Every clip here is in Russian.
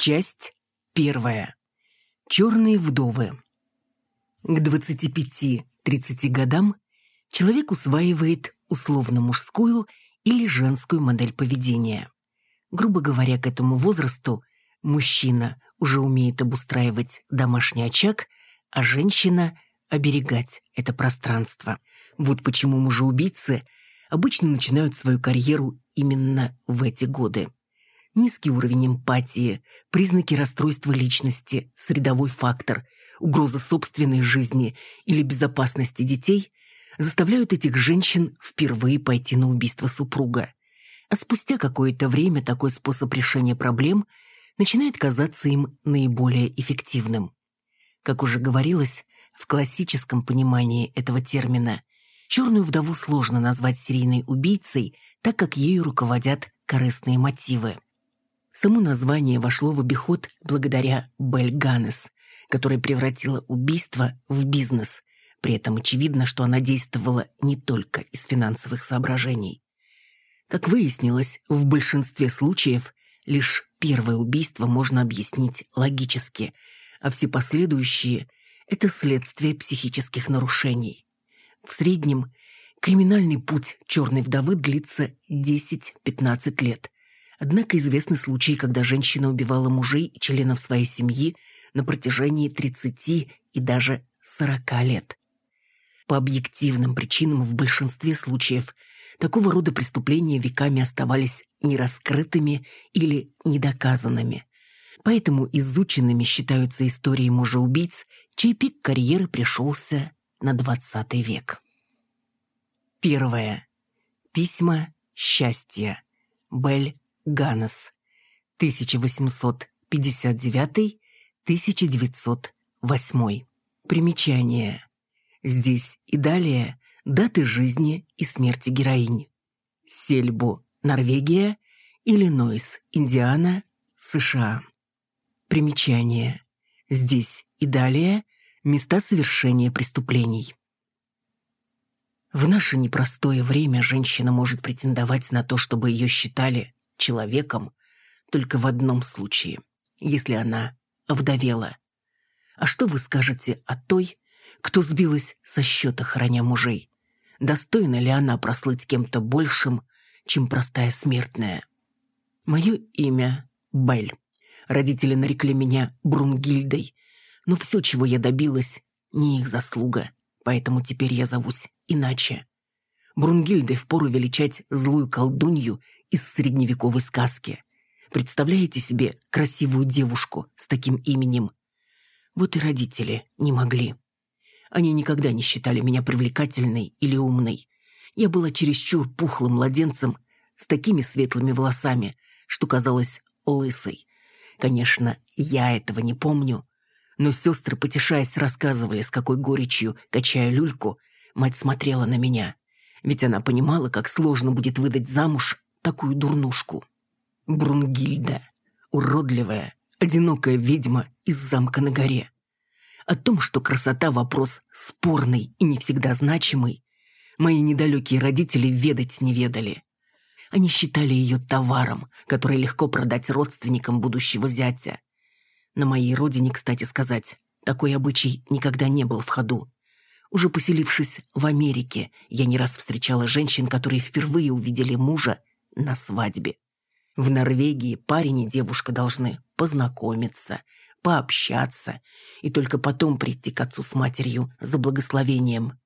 Часть первая. Черные вдовы. К 25-30 годам человек усваивает условно-мужскую или женскую модель поведения. Грубо говоря, к этому возрасту мужчина уже умеет обустраивать домашний очаг, а женщина – оберегать это пространство. Вот почему мужеубийцы обычно начинают свою карьеру именно в эти годы. Низкий уровень эмпатии, признаки расстройства личности, средовой фактор, угроза собственной жизни или безопасности детей заставляют этих женщин впервые пойти на убийство супруга. А спустя какое-то время такой способ решения проблем начинает казаться им наиболее эффективным. Как уже говорилось, в классическом понимании этого термина черную вдову сложно назвать серийной убийцей, так как ею руководят корыстные мотивы. Само название вошло в обиход благодаря Бель Ганнес, которая превратила убийство в бизнес. При этом очевидно, что она действовала не только из финансовых соображений. Как выяснилось, в большинстве случаев лишь первое убийство можно объяснить логически, а все последующие – это следствие психических нарушений. В среднем криминальный путь черной вдовы длится 10-15 лет – Однако известны случаи, когда женщина убивала мужей и членов своей семьи на протяжении 30 и даже 40 лет. По объективным причинам в большинстве случаев такого рода преступления веками оставались нераскрытыми или недоказанными. Поэтому изученными считаются истории мужа-убийц, чей пик карьеры пришелся на 20 век. Первое. Письма счастья. Бель Ганнес, 1859-1908. Примечание. Здесь и далее даты жизни и смерти героинь. Сельбу, Норвегия, Иллинойс, Индиана, США. Примечание. Здесь и далее места совершения преступлений. В наше непростое время женщина может претендовать на то, чтобы ее считали человеком только в одном случае, если она овдовела. А что вы скажете о той, кто сбилась со счета, храня мужей? Достойна ли она прослыть кем-то большим, чем простая смертная? Мое имя — Бель. Родители нарекли меня Брунгильдой, но все, чего я добилась, не их заслуга, поэтому теперь я зовусь иначе. Брунгильдой впору величать злую колдунью из средневековой сказки. Представляете себе красивую девушку с таким именем? Вот и родители не могли. Они никогда не считали меня привлекательной или умной. Я была чересчур пухлым младенцем с такими светлыми волосами, что казалось лысой. Конечно, я этого не помню, но сестры, потешаясь, рассказывали, с какой горечью, качая люльку, мать смотрела на меня. Ведь она понимала, как сложно будет выдать замуж такую дурнушку. Брунгильда, уродливая, одинокая ведьма из замка на горе. О том, что красота – вопрос спорный и не всегда значимый, мои недалекие родители ведать не ведали. Они считали ее товаром, который легко продать родственникам будущего зятя. На моей родине, кстати сказать, такой обычай никогда не был в ходу. Уже поселившись в Америке, я не раз встречала женщин, которые впервые увидели мужа на свадьбе. В Норвегии парень и девушка должны познакомиться, пообщаться и только потом прийти к отцу с матерью за благословением.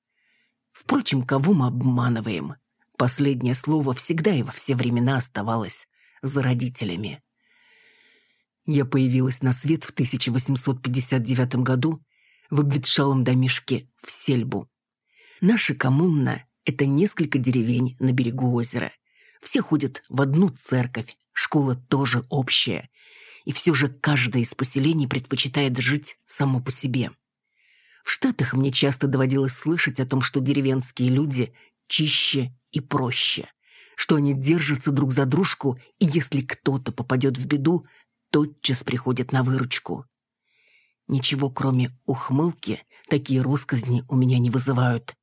Впрочем, кого мы обманываем? Последнее слово всегда и во все времена оставалось за родителями. Я появилась на свет в 1859 году в обветшалом домишке в Сельбу. Наша коммуна – это несколько деревень на берегу озера. Все ходят в одну церковь, школа тоже общая. И все же каждое из поселений предпочитает жить само по себе. В Штатах мне часто доводилось слышать о том, что деревенские люди чище и проще, что они держатся друг за дружку, и если кто-то попадет в беду, тотчас приходят на выручку. Ничего, кроме ухмылки, такие росказни у меня не вызывают.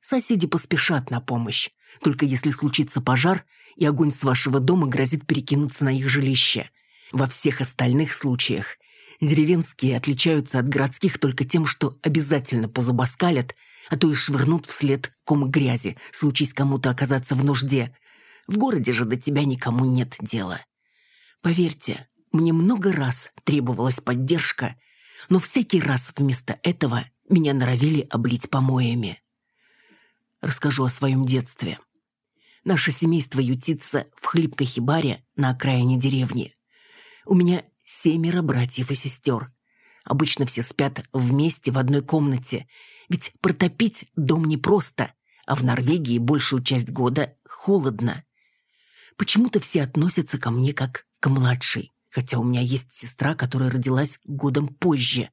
Соседи поспешат на помощь, только если случится пожар, и огонь с вашего дома грозит перекинуться на их жилище. Во всех остальных случаях деревенские отличаются от городских только тем, что обязательно позубоскалят, а то и швырнут вслед ком грязи, случись кому-то оказаться в нужде. В городе же до тебя никому нет дела. Поверьте, мне много раз требовалась поддержка, но всякий раз вместо этого меня норовили облить помоями. Расскажу о своем детстве. Наше семейство ютится в хлипкой хибаре на окраине деревни. У меня семеро братьев и сестер. Обычно все спят вместе в одной комнате, ведь протопить дом непросто, а в Норвегии большую часть года холодно. Почему-то все относятся ко мне как к младшей, хотя у меня есть сестра, которая родилась годом позже,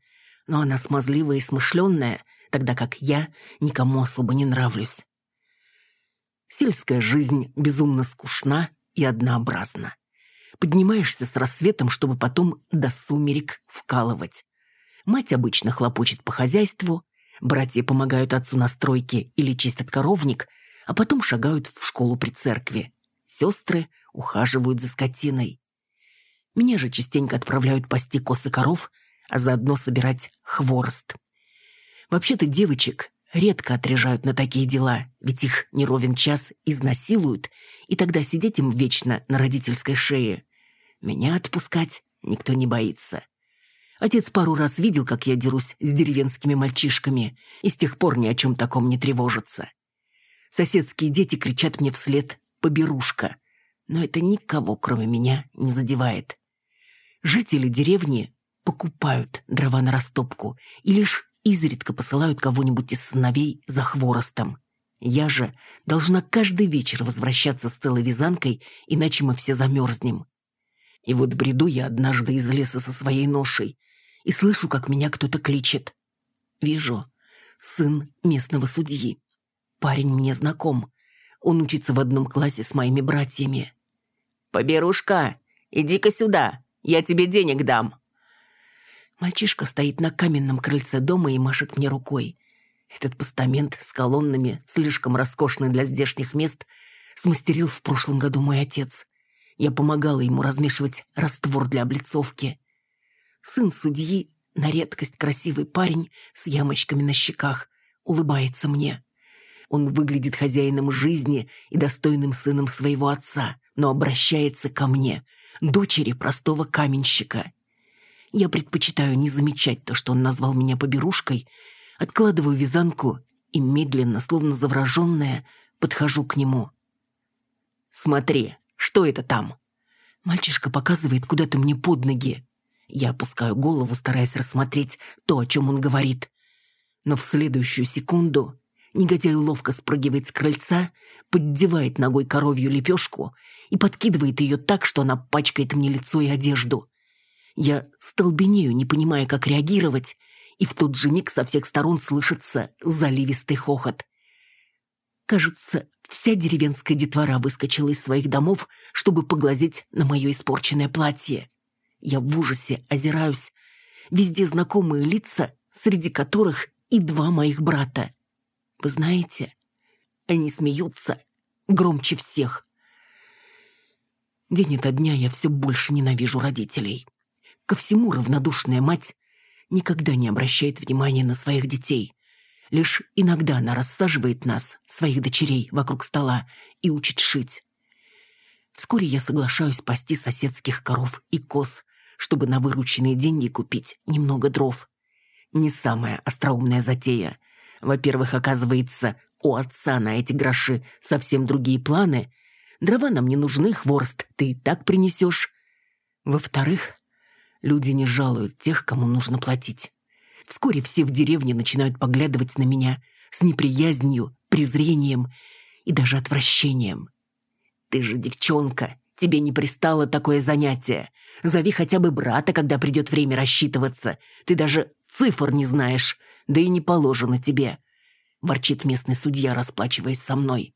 но она смазливая и смышленная, тогда как я никому особо не нравлюсь. Сельская жизнь безумно скучна и однообразна. Поднимаешься с рассветом, чтобы потом до сумерек вкалывать. Мать обычно хлопочет по хозяйству, братья помогают отцу на стройке или чистят коровник, а потом шагают в школу при церкви. Сестры ухаживают за скотиной. Меня же частенько отправляют пасти косы коров, а заодно собирать хворост. Вообще-то девочек редко отрежают на такие дела, ведь их не ровен час изнасилуют, и тогда сидеть им вечно на родительской шее. Меня отпускать никто не боится. Отец пару раз видел, как я дерусь с деревенскими мальчишками, и с тех пор ни о чем таком не тревожится. Соседские дети кричат мне вслед «поберушка», но это никого, кроме меня, не задевает. Жители деревни покупают дрова на растопку и лишь изредка посылают кого-нибудь из сыновей за хворостом. Я же должна каждый вечер возвращаться с целой вязанкой, иначе мы все замерзнем. И вот бреду я однажды из леса со своей ношей и слышу, как меня кто-то кличет. Вижу. Сын местного судьи. Парень мне знаком. Он учится в одном классе с моими братьями. «Поберушка, иди-ка сюда, я тебе денег дам». Мальчишка стоит на каменном крыльце дома и машет мне рукой. Этот постамент с колоннами, слишком роскошный для здешних мест, смастерил в прошлом году мой отец. Я помогала ему размешивать раствор для облицовки. Сын судьи, на редкость красивый парень с ямочками на щеках, улыбается мне. Он выглядит хозяином жизни и достойным сыном своего отца, но обращается ко мне, дочери простого каменщика. Я предпочитаю не замечать то, что он назвал меня поберушкой, откладываю вязанку и медленно, словно завраженная, подхожу к нему. «Смотри, что это там?» Мальчишка показывает куда-то мне под ноги. Я опускаю голову, стараясь рассмотреть то, о чем он говорит. Но в следующую секунду негодяй ловко спрыгивает с крыльца, поддевает ногой коровью лепешку и подкидывает ее так, что она пачкает мне лицо и одежду. Я столбенею, не понимая, как реагировать, и в тот же миг со всех сторон слышится заливистый хохот. Кажется, вся деревенская детвора выскочила из своих домов, чтобы поглазеть на мое испорченное платье. Я в ужасе озираюсь. Везде знакомые лица, среди которых и два моих брата. Вы знаете, они смеются громче всех. День ото дня я все больше ненавижу родителей. Ко всему равнодушная мать никогда не обращает внимания на своих детей. Лишь иногда она рассаживает нас, своих дочерей, вокруг стола и учит шить. Вскоре я соглашаюсь пасти соседских коров и коз, чтобы на вырученные деньги купить немного дров. Не самая остроумная затея. Во-первых, оказывается, у отца на эти гроши совсем другие планы. Дрова нам не нужны, хворост ты и так принесешь. Во-вторых, Люди не жалуют тех, кому нужно платить. Вскоре все в деревне начинают поглядывать на меня с неприязнью, презрением и даже отвращением. «Ты же девчонка, тебе не пристало такое занятие. Зови хотя бы брата, когда придет время рассчитываться. Ты даже цифр не знаешь, да и не положено тебе», — ворчит местный судья, расплачиваясь со мной.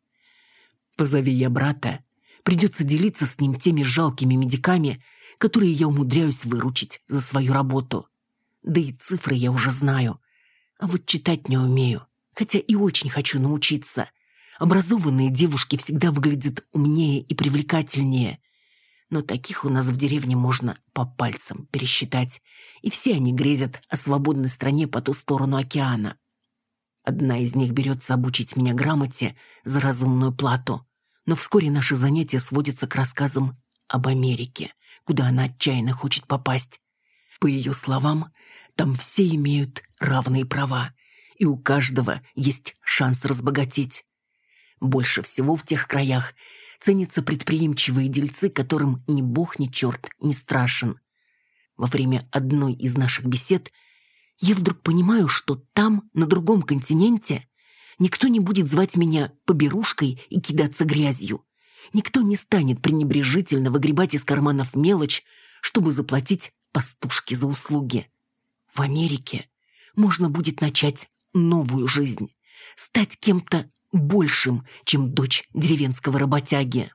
«Позови я брата, придется делиться с ним теми жалкими медиками, которые я умудряюсь выручить за свою работу. Да и цифры я уже знаю. А вот читать не умею, хотя и очень хочу научиться. Образованные девушки всегда выглядят умнее и привлекательнее. но таких у нас в деревне можно по пальцам пересчитать, и все они грезят о свободной стране по ту сторону океана. Одна из них берется обучить меня грамоте за разумную плату, но вскоре наши занятия сводятся к рассказам об Америке, куда она отчаянно хочет попасть. По ее словам, там все имеют равные права, и у каждого есть шанс разбогатеть. Больше всего в тех краях ценятся предприимчивые дельцы, которым ни бог, ни черт не страшен. Во время одной из наших бесед я вдруг понимаю, что там, на другом континенте, никто не будет звать меня поберушкой и кидаться грязью. Никто не станет пренебрежительно выгребать из карманов мелочь, чтобы заплатить пастушке за услуги. В Америке можно будет начать новую жизнь, стать кем-то большим, чем дочь деревенского работяги.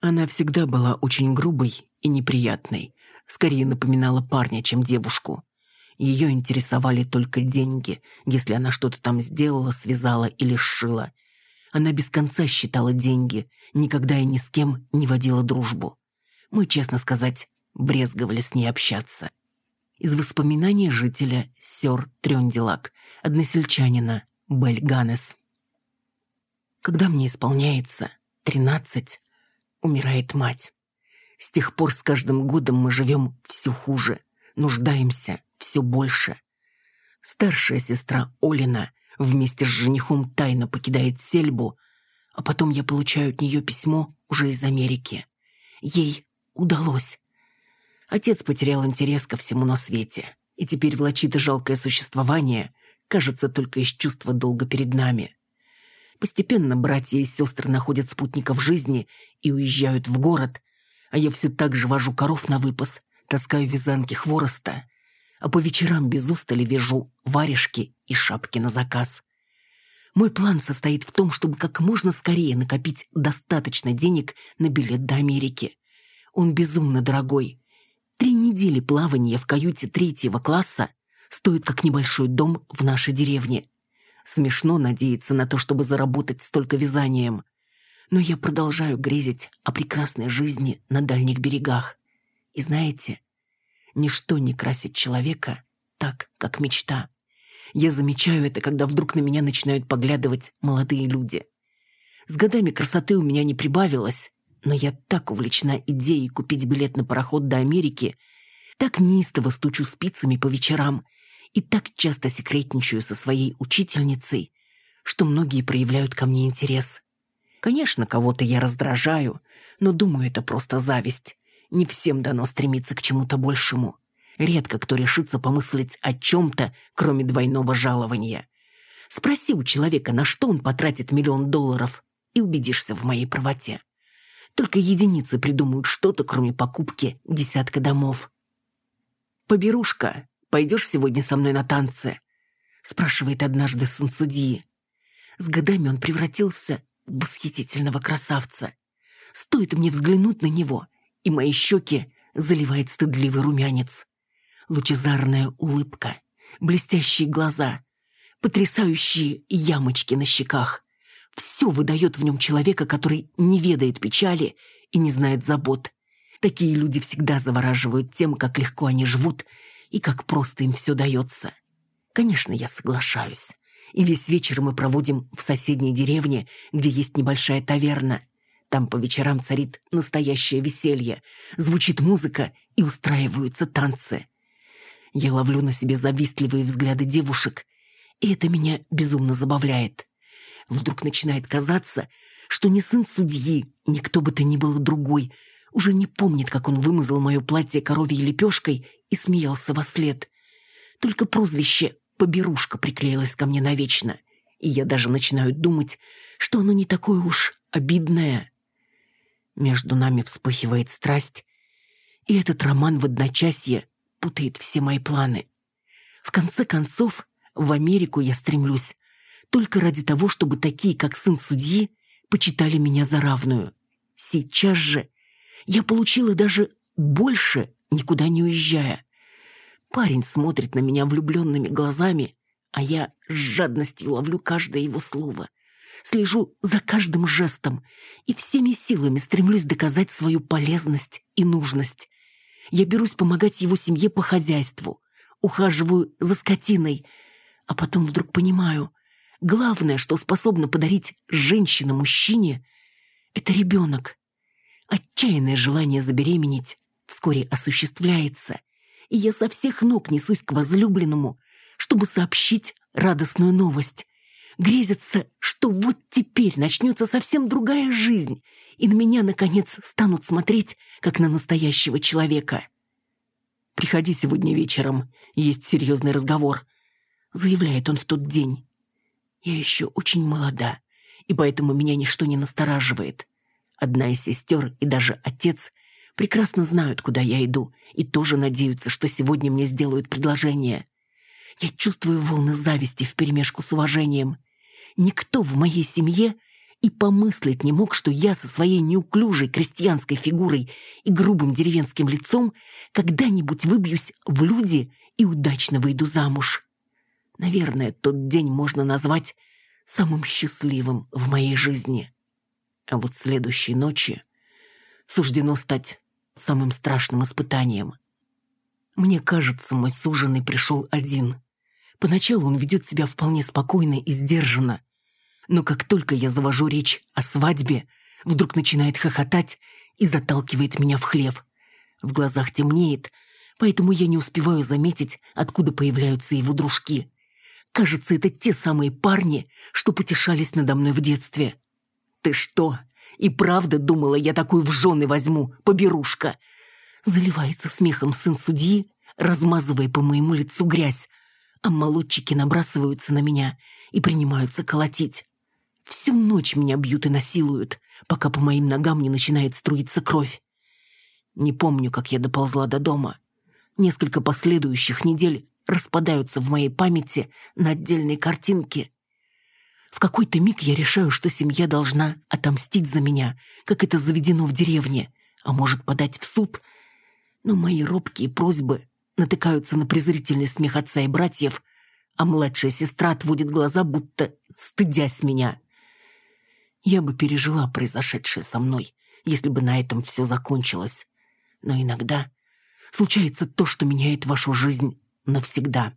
Она всегда была очень грубой и неприятной, скорее напоминала парня, чем девушку. Ее интересовали только деньги, если она что-то там сделала, связала или сшила. Она без конца считала деньги, никогда и ни с кем не водила дружбу. Мы, честно сказать, брезговали с ней общаться. Из воспоминаний жителя Сёр Трёндилак, односельчанина Бель Ганес. Когда мне исполняется тринадцать, умирает мать. С тех пор с каждым годом мы живем все хуже, нуждаемся все больше. Старшая сестра Олина вместе с женихом тайно покидает сельбу, а потом я получаю от нее письмо уже из Америки. Ей удалось. Отец потерял интерес ко всему на свете, и теперь влачит и жалкое существование, кажется, только из чувства долга перед нами. Постепенно братья и сестры находят спутников жизни и уезжают в город, а я все так же вожу коров на выпас, таскаю вязанки хвороста, а по вечерам без устали вяжу варежки и шапки на заказ. Мой план состоит в том, чтобы как можно скорее накопить достаточно денег на билет до Америки. Он безумно дорогой. Три недели плавания в каюте третьего класса стоит как небольшой дом в нашей деревне. Смешно надеяться на то, чтобы заработать столько вязанием. Но я продолжаю грезить о прекрасной жизни на дальних берегах. И знаете, ничто не красит человека так, как мечта. Я замечаю это, когда вдруг на меня начинают поглядывать молодые люди. С годами красоты у меня не прибавилось, но я так увлечена идеей купить билет на пароход до Америки, так неистово стучу спицами по вечерам – и так часто секретничаю со своей учительницей, что многие проявляют ко мне интерес. Конечно, кого-то я раздражаю, но думаю, это просто зависть. Не всем дано стремиться к чему-то большему. Редко кто решится помыслить о чем-то, кроме двойного жалования. Спроси у человека, на что он потратит миллион долларов, и убедишься в моей правоте. Только единицы придумают что-то, кроме покупки десятка домов. Поберушка пойдешь сегодня со мной на танцы?» спрашивает однажды сын судьи. С годами он превратился в восхитительного красавца. Стоит мне взглянуть на него, и мои щеки заливает стыдливый румянец. Лучезарная улыбка, блестящие глаза, потрясающие ямочки на щеках. Все выдает в нем человека, который не ведает печали и не знает забот. Такие люди всегда завораживают тем, как легко они живут и как просто им все дается. Конечно, я соглашаюсь. И весь вечер мы проводим в соседней деревне, где есть небольшая таверна. Там по вечерам царит настоящее веселье, звучит музыка и устраиваются танцы. Я ловлю на себе завистливые взгляды девушек, и это меня безумно забавляет. Вдруг начинает казаться, что ни сын судьи, ни кто бы то ни был другой, уже не помнит, как он вымазал мое платье коровьей лепешкой и смеялся во след. Только прозвище «поберушка» приклеилось ко мне навечно, и я даже начинаю думать, что оно не такое уж обидное. Между нами вспыхивает страсть, и этот роман в одночасье путает все мои планы. В конце концов, в Америку я стремлюсь только ради того, чтобы такие, как сын судьи, почитали меня за равную. Сейчас же я получила даже больше, никуда не уезжая. Парень смотрит на меня влюбленными глазами, а я с жадностью ловлю каждое его слово. Слежу за каждым жестом и всеми силами стремлюсь доказать свою полезность и нужность. Я берусь помогать его семье по хозяйству, ухаживаю за скотиной, а потом вдруг понимаю, главное, что способно подарить женщина мужчине, это ребенок. Отчаянное желание забеременеть вскоре осуществляется, и я со всех ног несусь к возлюбленному, чтобы сообщить радостную новость. Грезится, что вот теперь начнется совсем другая жизнь, и на меня, наконец, станут смотреть, как на настоящего человека. «Приходи сегодня вечером, есть серьезный разговор», — заявляет он в тот день. «Я еще очень молода, и поэтому меня ничто не настораживает. Одна из сестер и даже отец прекрасно знают, куда я иду, и тоже надеются, что сегодня мне сделают предложение. Я чувствую волны зависти вперемешку с уважением. Никто в моей семье и помыслить не мог, что я со своей неуклюжей крестьянской фигурой и грубым деревенским лицом когда-нибудь выбьюсь в люди и удачно выйду замуж. Наверное, тот день можно назвать самым счастливым в моей жизни. А вот следующей ночи суждено стать самым страшным испытанием. Мне кажется, мой суженый пришел один. Поначалу он ведет себя вполне спокойно и сдержанно. Но как только я завожу речь о свадьбе, вдруг начинает хохотать и заталкивает меня в хлев. В глазах темнеет, поэтому я не успеваю заметить, откуда появляются его дружки. Кажется, это те самые парни, что потешались надо мной в детстве. «Ты что, и правда думала, я такую в жены возьму, поберушка?» Заливается смехом сын судьи, размазывая по моему лицу грязь, а молодчики набрасываются на меня и принимаются колотить. Всю ночь меня бьют и насилуют, пока по моим ногам не начинает струиться кровь. Не помню, как я доползла до дома. Несколько последующих недель распадаются в моей памяти на отдельные картинки. В какой-то миг я решаю, что семья должна отомстить за меня, как это заведено в деревне, а может подать в суд. Но мои робкие просьбы натыкаются на презрительный смех отца и братьев, а младшая сестра отводит глаза, будто стыдясь меня. Я бы пережила произошедшее со мной, если бы на этом все закончилось. Но иногда случается то, что меняет вашу жизнь навсегда.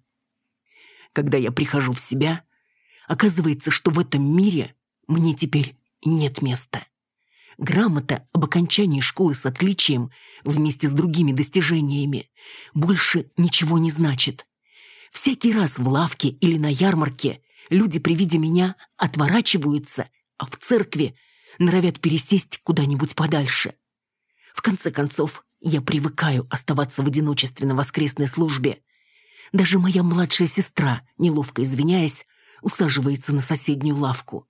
Когда я прихожу в себя, оказывается, что в этом мире мне теперь нет места. Грамота об окончании школы с отличием вместе с другими достижениями больше ничего не значит. Всякий раз в лавке или на ярмарке люди при виде меня отворачиваются, а в церкви норовят пересесть куда-нибудь подальше. В конце концов, я привыкаю оставаться в одиночестве на воскресной службе. Даже моя младшая сестра, неловко извиняясь, усаживается на соседнюю лавку.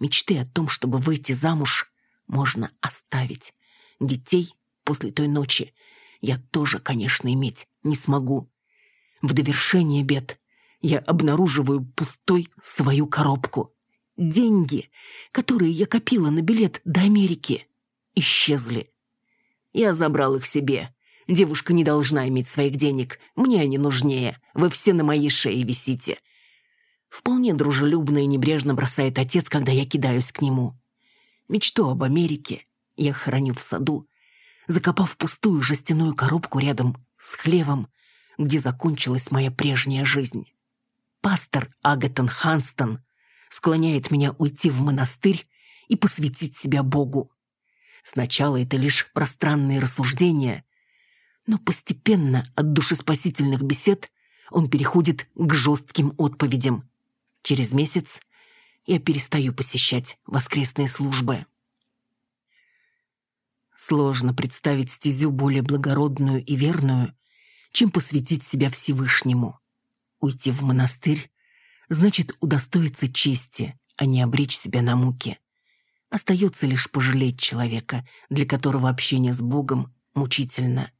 Мечты о том, чтобы выйти замуж, можно оставить. Детей после той ночи я тоже, конечно, иметь не смогу. В довершение бед я обнаруживаю пустой свою коробку. Деньги, которые я копила на билет до Америки, исчезли. Я забрал их себе. Девушка не должна иметь своих денег. Мне они нужнее. Вы все на моей шее висите. Вполне дружелюбно и небрежно бросает отец, когда я кидаюсь к нему. Мечту об Америке я храню в саду, закопав пустую жестяную коробку рядом с хлевом, где закончилась моя прежняя жизнь. Пастор Агатон Ханстон склоняет меня уйти в монастырь и посвятить себя Богу. Сначала это лишь пространные рассуждения, но постепенно от душеспасительных бесед он переходит к жестким отповедям. Через месяц я перестаю посещать воскресные службы. Сложно представить стезю более благородную и верную, чем посвятить себя Всевышнему. Уйти в монастырь значит удостоиться чести, а не обречь себя на муки. Остается лишь пожалеть человека, для которого общение с Богом мучительно.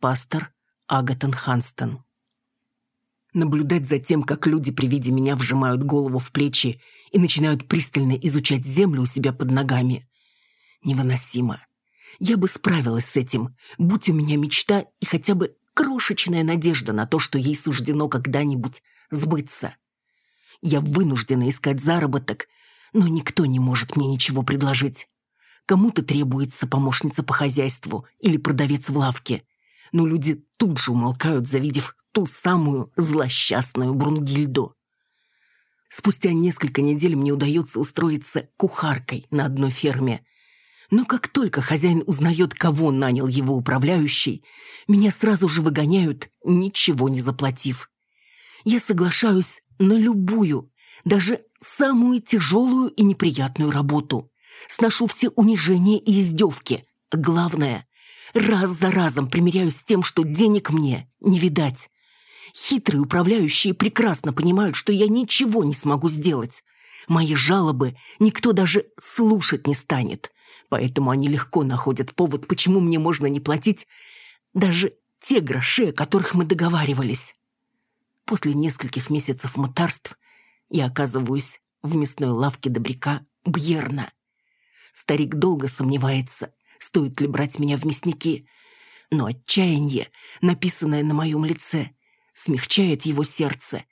Пастор Агатон Ханстон Наблюдать за тем, как люди при виде меня вжимают голову в плечи и начинают пристально изучать землю у себя под ногами. Невыносимо. Я бы справилась с этим, будь у меня мечта и хотя бы крошечная надежда на то, что ей суждено когда-нибудь сбыться. Я вынуждена искать заработок, но никто не может мне ничего предложить. Кому-то требуется помощница по хозяйству или продавец в лавке. Но люди тут же умолкают, завидев ту самую злосчастную Брунгильду. Спустя несколько недель мне удается устроиться кухаркой на одной ферме. Но как только хозяин узнает, кого нанял его управляющий, меня сразу же выгоняют, ничего не заплатив. Я соглашаюсь на любую, даже самую тяжелую и неприятную работу сношу все унижения и издевки. Главное, раз за разом примиряюсь с тем, что денег мне не видать. Хитрые управляющие прекрасно понимают, что я ничего не смогу сделать. Мои жалобы никто даже слушать не станет. Поэтому они легко находят повод, почему мне можно не платить даже те гроши, о которых мы договаривались. После нескольких месяцев мытарств я оказываюсь в мясной лавке добряка Бьерна. Старик долго сомневается, стоит ли брать меня в мясники. Но отчаяние, написанное на моем лице, смягчает его сердце,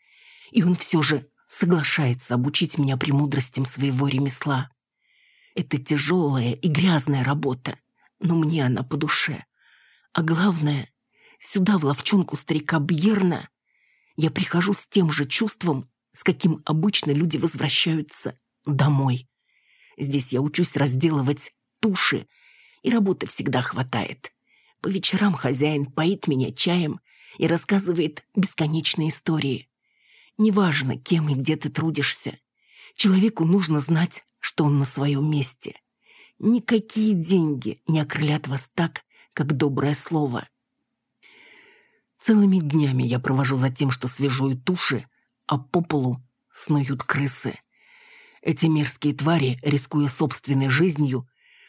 и он все же соглашается обучить меня премудростям своего ремесла. Это тяжелая и грязная работа, но мне она по душе. А главное, сюда, в ловчонку старика Бьерна, я прихожу с тем же чувством, с каким обычно люди возвращаются домой. Здесь я учусь разделывать туши, и работы всегда хватает. По вечерам хозяин поит меня чаем и рассказывает бесконечные истории. Неважно, кем и где ты трудишься. Человеку нужно знать, что он на своем месте. Никакие деньги не окрылят вас так, как доброе слово. Целыми днями я провожу за тем, что свежую туши, а по полу снуют крысы. Эти мерзкие твари, рискуя собственной жизнью,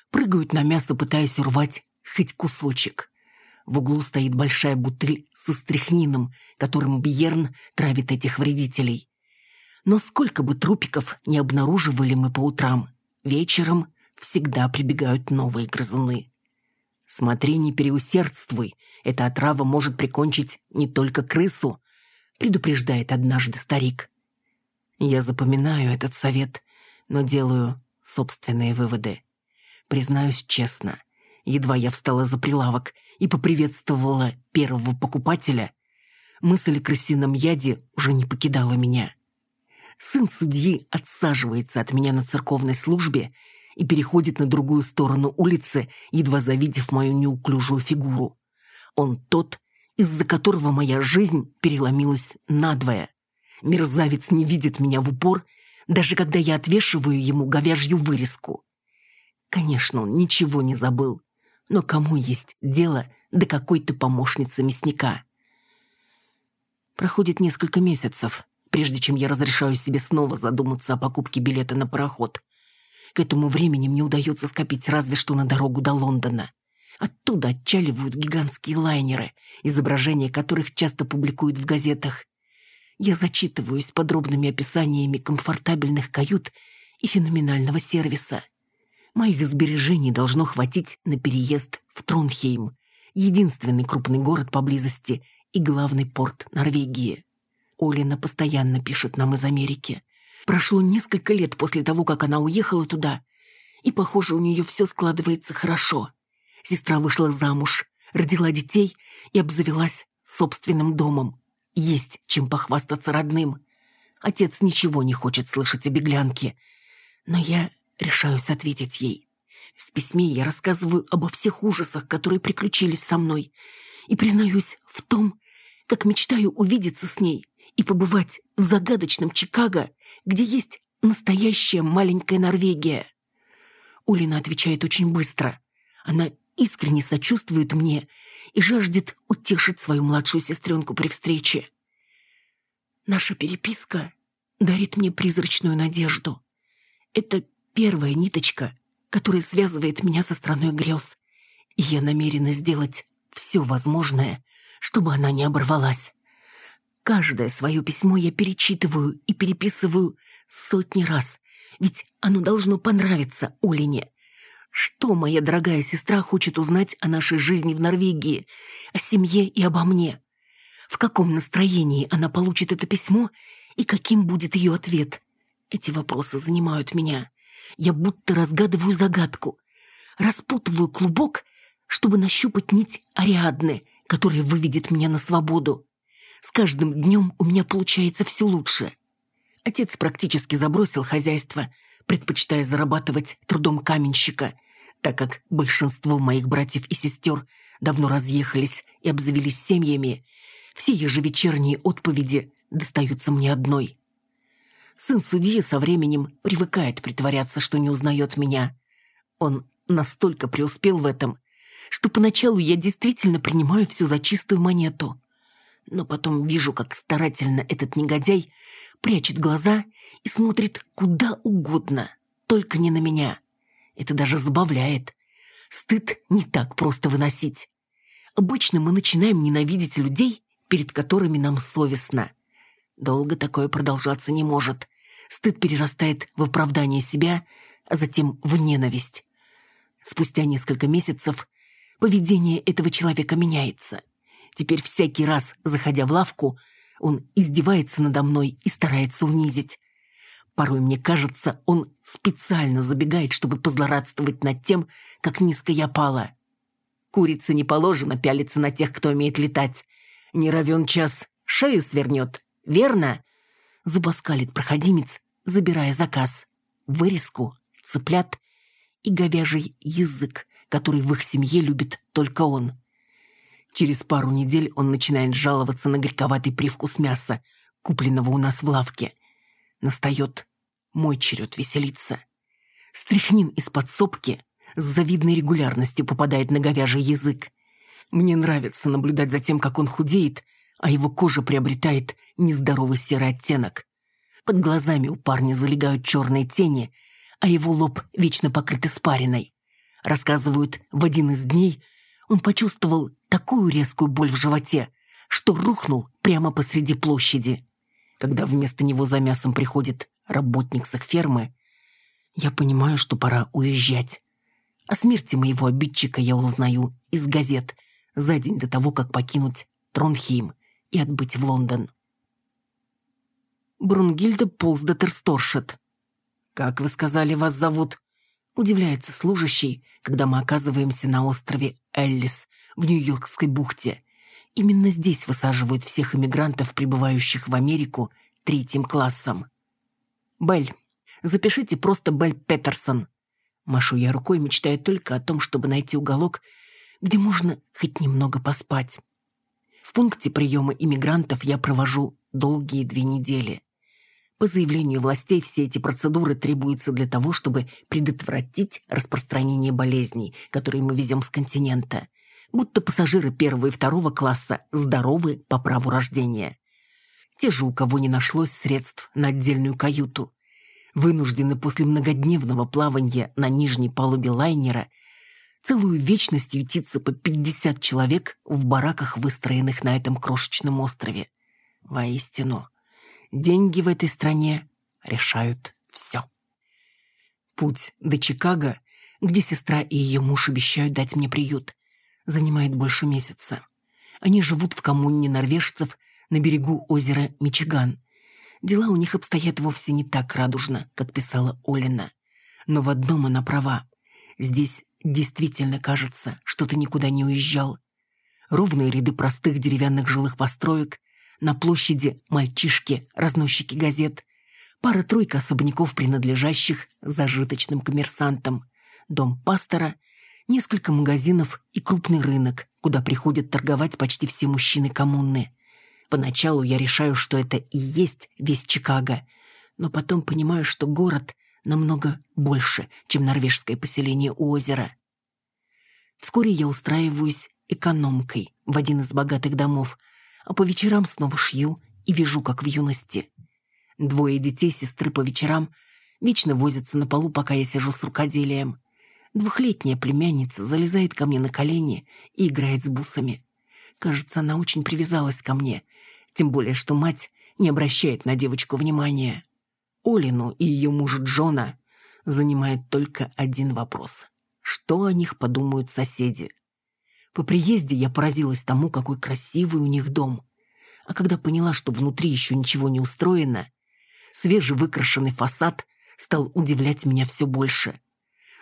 прыгают на мясо, пытаясь урвать хоть кусочек. В углу стоит большая бутыль со стряхнином, которым Бьерн травит этих вредителей. Но сколько бы трупиков не обнаруживали мы по утрам, вечером всегда прибегают новые грызуны. Смотри, не переусердствуй, эта отрава может прикончить не только крысу, предупреждает однажды старик. Я запоминаю этот совет но делаю собственные выводы. Признаюсь честно, едва я встала за прилавок и поприветствовала первого покупателя, мысль о крысином яде уже не покидала меня. Сын судьи отсаживается от меня на церковной службе и переходит на другую сторону улицы, едва завидев мою неуклюжую фигуру. Он тот, из-за которого моя жизнь переломилась надвое. Мерзавец не видит меня в упор даже когда я отвешиваю ему говяжью вырезку. Конечно, он ничего не забыл, но кому есть дело до какой-то помощницы мясника? Проходит несколько месяцев, прежде чем я разрешаю себе снова задуматься о покупке билета на пароход. К этому времени мне удается скопить разве что на дорогу до Лондона. Оттуда отчаливают гигантские лайнеры, изображения которых часто публикуют в газетах. Я зачитываюсь подробными описаниями комфортабельных кают и феноменального сервиса. Моих сбережений должно хватить на переезд в Тронхейм, единственный крупный город поблизости и главный порт Норвегии. Олина постоянно пишет нам из Америки. Прошло несколько лет после того, как она уехала туда, и, похоже, у нее все складывается хорошо. Сестра вышла замуж, родила детей и обзавелась собственным домом. Есть чем похвастаться родным. Отец ничего не хочет слышать о беглянке. Но я решаюсь ответить ей. В письме я рассказываю обо всех ужасах, которые приключились со мной, и признаюсь в том, как мечтаю увидеться с ней и побывать в загадочном Чикаго, где есть настоящая маленькая Норвегия. Улина отвечает очень быстро. Она искренне сочувствует мне и жаждет утешить свою младшую сестренку при встрече. Наша переписка дарит мне призрачную надежду. Это первая ниточка, которая связывает меня со страной грез, и я намерена сделать все возможное, чтобы она не оборвалась. Каждое свое письмо я перечитываю и переписываю сотни раз, ведь оно должно понравиться Олине. Что моя дорогая сестра хочет узнать о нашей жизни в Норвегии, о семье и обо мне? В каком настроении она получит это письмо и каким будет ее ответ? Эти вопросы занимают меня. Я будто разгадываю загадку. Распутываю клубок, чтобы нащупать нить Ариадны, которая выведет меня на свободу. С каждым днем у меня получается все лучше. Отец практически забросил хозяйство, предпочитая зарабатывать трудом каменщика, так как большинство моих братьев и сестер давно разъехались и обзавелись семьями. Все ежевечерние отповеди достаются мне одной. Сын судьи со временем привыкает притворяться, что не узнает меня. Он настолько преуспел в этом, что поначалу я действительно принимаю все за чистую монету. Но потом вижу, как старательно этот негодяй прячет глаза и смотрит куда угодно, только не на меня. Это даже забавляет. Стыд не так просто выносить. Обычно мы начинаем ненавидеть людей, перед которыми нам совестно. Долго такое продолжаться не может. Стыд перерастает в оправдание себя, а затем в ненависть. Спустя несколько месяцев поведение этого человека меняется. Теперь всякий раз, заходя в лавку, он издевается надо мной и старается унизить. Порой мне кажется, он специально забегает, чтобы позлорадствовать над тем, как низко я пала. Курице не положено пялиться на тех, кто умеет летать. Не равен час шею свернет, верно? Зубоскалит проходимец, забирая заказ. Вырезку, цыплят и говяжий язык, который в их семье любит только он. Через пару недель он начинает жаловаться на горьковатый привкус мяса, купленного у нас в лавке. Настает мой черед веселиться. Стряхнин из подсобки с завидной регулярностью попадает на говяжий язык. Мне нравится наблюдать за тем, как он худеет, а его кожа приобретает нездоровый серый оттенок. Под глазами у парня залегают черные тени, а его лоб вечно покрыт испариной. Рассказывают, в один из дней он почувствовал такую резкую боль в животе, что рухнул прямо посреди площади. Когда вместо него за мясом приходит работник с их фермы, я понимаю, что пора уезжать. О смерти моего обидчика я узнаю из газет за день до того, как покинуть Тронхейм и отбыть в Лондон. Брунгильда Полсдотерсторшет. «Как вы сказали, вас зовут?» Удивляется служащий, когда мы оказываемся на острове Эллис в Нью-Йоркской бухте. Именно здесь высаживают всех иммигрантов, прибывающих в Америку, третьим классом. «Белль. Запишите просто Белль Петерсон». Машу я рукой, мечтая только о том, чтобы найти уголок, где можно хоть немного поспать. В пункте приема иммигрантов я провожу долгие две недели. По заявлению властей, все эти процедуры требуются для того, чтобы предотвратить распространение болезней, которые мы везем с континента. Будто пассажиры первого и второго класса здоровы по праву рождения. Те же, у кого не нашлось средств на отдельную каюту, вынуждены после многодневного плавания на нижней палубе лайнера целую вечность ютиться по 50 человек в бараках, выстроенных на этом крошечном острове. Воистину, деньги в этой стране решают все. Путь до Чикаго, где сестра и ее муж обещают дать мне приют, занимает больше месяца. Они живут в коммуне норвежцев на берегу озера Мичиган. Дела у них обстоят вовсе не так радужно, как писала Олина. Но в одном она права. Здесь действительно кажется, что ты никуда не уезжал. Ровные ряды простых деревянных жилых построек, на площади мальчишки, разносчики газет, пара-тройка особняков, принадлежащих зажиточным коммерсантам, дом пастора, несколько магазинов и крупный рынок, куда приходят торговать почти все мужчины коммуны. Поначалу я решаю, что это и есть весь Чикаго, но потом понимаю, что город намного больше, чем норвежское поселение у озера. Вскоре я устраиваюсь экономкой в один из богатых домов, а по вечерам снова шью и вяжу, как в юности. Двое детей сестры по вечерам вечно возятся на полу, пока я сижу с рукоделием. Двухлетняя племянница залезает ко мне на колени и играет с бусами. Кажется, она очень привязалась ко мне, тем более, что мать не обращает на девочку внимания. Олину и ее мужа Джона занимает только один вопрос. Что о них подумают соседи? По приезде я поразилась тому, какой красивый у них дом. А когда поняла, что внутри еще ничего не устроено, свежевыкрашенный фасад стал удивлять меня все больше.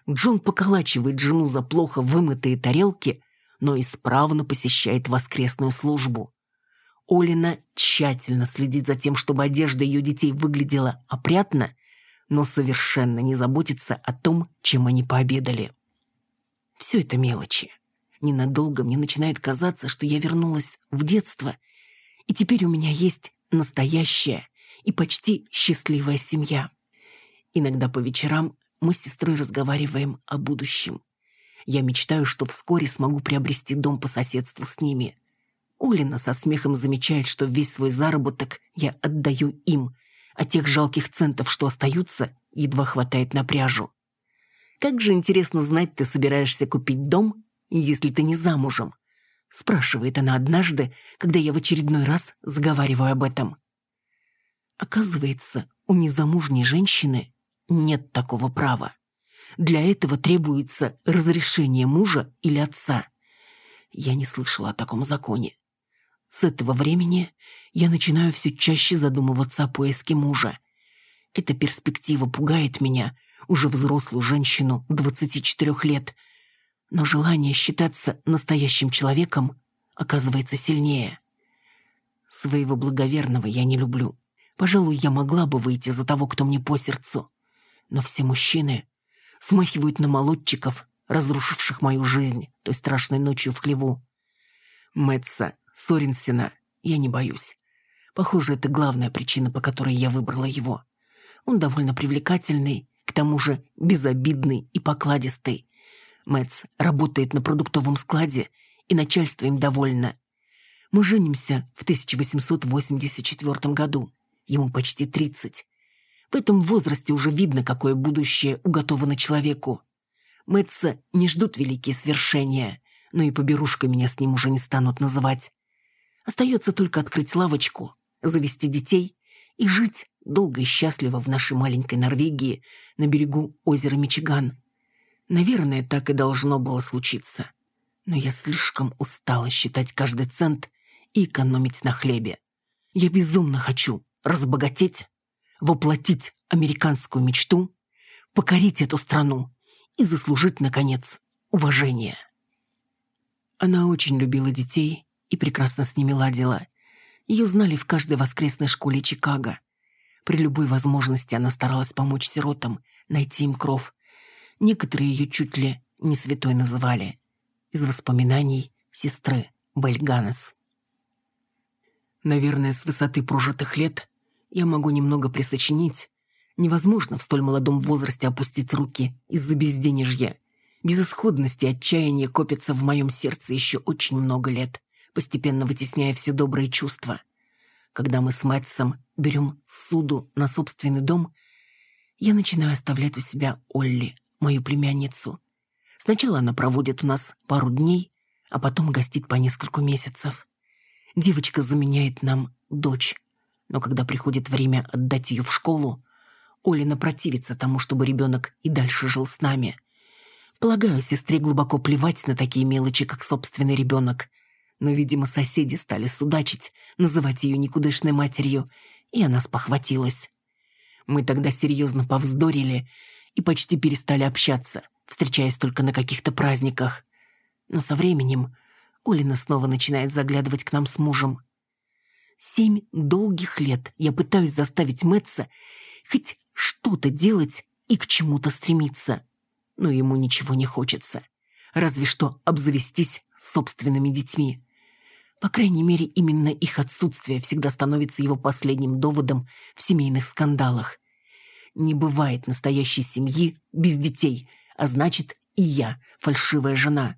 Джон поколачивает жену за плохо вымытые тарелки, но исправно посещает воскресную службу. Олина тщательно следит за тем, чтобы одежда ее детей выглядела опрятно, но совершенно не заботится о том, чем они пообедали. Все это мелочи. Ненадолго мне начинает казаться, что я вернулась в детство, и теперь у меня есть настоящая и почти счастливая семья. Иногда по вечерам мы с сестрой разговариваем о будущем. Я мечтаю, что вскоре смогу приобрести дом по соседству с ними. Олина со смехом замечает, что весь свой заработок я отдаю им, а тех жалких центов, что остаются, едва хватает на пряжу. «Как же интересно знать, ты собираешься купить дом, если ты не замужем?» спрашивает она однажды, когда я в очередной раз заговариваю об этом. Оказывается, у незамужней женщины нет такого права. Для этого требуется разрешение мужа или отца. Я не слышала о таком законе. С этого времени я начинаю все чаще задумываться о поиске мужа. Эта перспектива пугает меня, уже взрослую женщину 24 лет, но желание считаться настоящим человеком оказывается сильнее. Своего благоверного я не люблю. Пожалуй, я могла бы выйти за того, кто мне по сердцу. Но все мужчины смахивают на молодчиков, разрушивших мою жизнь той страшной ночью в хлеву. Мэтса Соренсена я не боюсь. Похоже, это главная причина, по которой я выбрала его. Он довольно привлекательный, к тому же безобидный и покладистый. Мэтс работает на продуктовом складе, и начальство им довольно. Мы женимся в 1884 году. Ему почти 30. В этом возрасте уже видно, какое будущее уготовано человеку. Мэтса не ждут великие свершения, но и поберушка меня с ним уже не станут называть. Остается только открыть лавочку, завести детей и жить долго и счастливо в нашей маленькой Норвегии на берегу озера Мичиган. Наверное, так и должно было случиться. Но я слишком устала считать каждый цент и экономить на хлебе. Я безумно хочу разбогатеть, воплотить американскую мечту, покорить эту страну и заслужить, наконец, уважение. Она очень любила детей и прекрасно с ними ладила. Ее знали в каждой воскресной школе Чикаго. При любой возможности она старалась помочь сиротам, найти им кров. Некоторые ее чуть ли не святой называли. Из воспоминаний сестры Бельганес. Наверное, с высоты прожитых лет я могу немного присочинить. Невозможно в столь молодом возрасте опустить руки из-за безденежья. Безысходности и отчаяния копятся в моем сердце еще очень много лет постепенно вытесняя все добрые чувства. Когда мы с Мэтсом берем суду на собственный дом, я начинаю оставлять у себя Олли, мою племянницу. Сначала она проводит у нас пару дней, а потом гостит по нескольку месяцев. Девочка заменяет нам дочь, но когда приходит время отдать ее в школу, Олина противится тому, чтобы ребенок и дальше жил с нами. Полагаю, сестре глубоко плевать на такие мелочи, как собственный ребенок, но, видимо, соседи стали судачить, называть ее никудышной матерью, и она спохватилась. Мы тогда серьезно повздорили и почти перестали общаться, встречаясь только на каких-то праздниках. Но со временем Олина снова начинает заглядывать к нам с мужем. Семь долгих лет я пытаюсь заставить Мэтца хоть что-то делать и к чему-то стремиться. Но ему ничего не хочется. Разве что обзавестись собственными детьми. По крайней мере, именно их отсутствие всегда становится его последним доводом в семейных скандалах. Не бывает настоящей семьи без детей, а значит, и я фальшивая жена.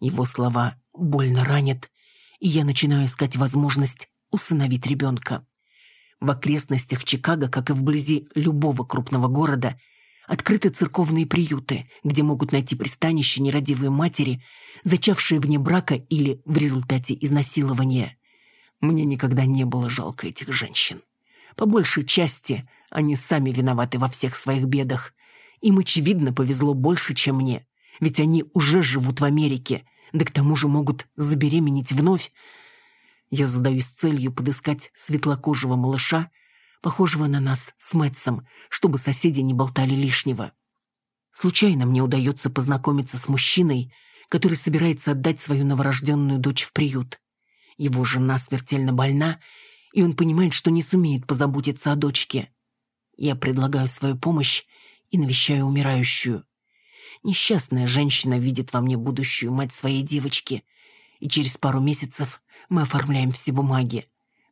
Его слова больно ранят, и я начинаю искать возможность усыновить ребенка. В окрестностях Чикаго, как и вблизи любого крупного города, Открыты церковные приюты, где могут найти пристанище нерадивые матери, зачавшие вне брака или в результате изнасилования. Мне никогда не было жалко этих женщин. По большей части они сами виноваты во всех своих бедах. Им, очевидно, повезло больше, чем мне, ведь они уже живут в Америке, да к тому же могут забеременеть вновь. Я задаюсь целью подыскать светлокожего малыша, похожего на нас с Мэтсом, чтобы соседи не болтали лишнего. Случайно мне удается познакомиться с мужчиной, который собирается отдать свою новорожденную дочь в приют. Его жена смертельно больна, и он понимает, что не сумеет позаботиться о дочке. Я предлагаю свою помощь и навещаю умирающую. Несчастная женщина видит во мне будущую мать своей девочки, и через пару месяцев мы оформляем все бумаги.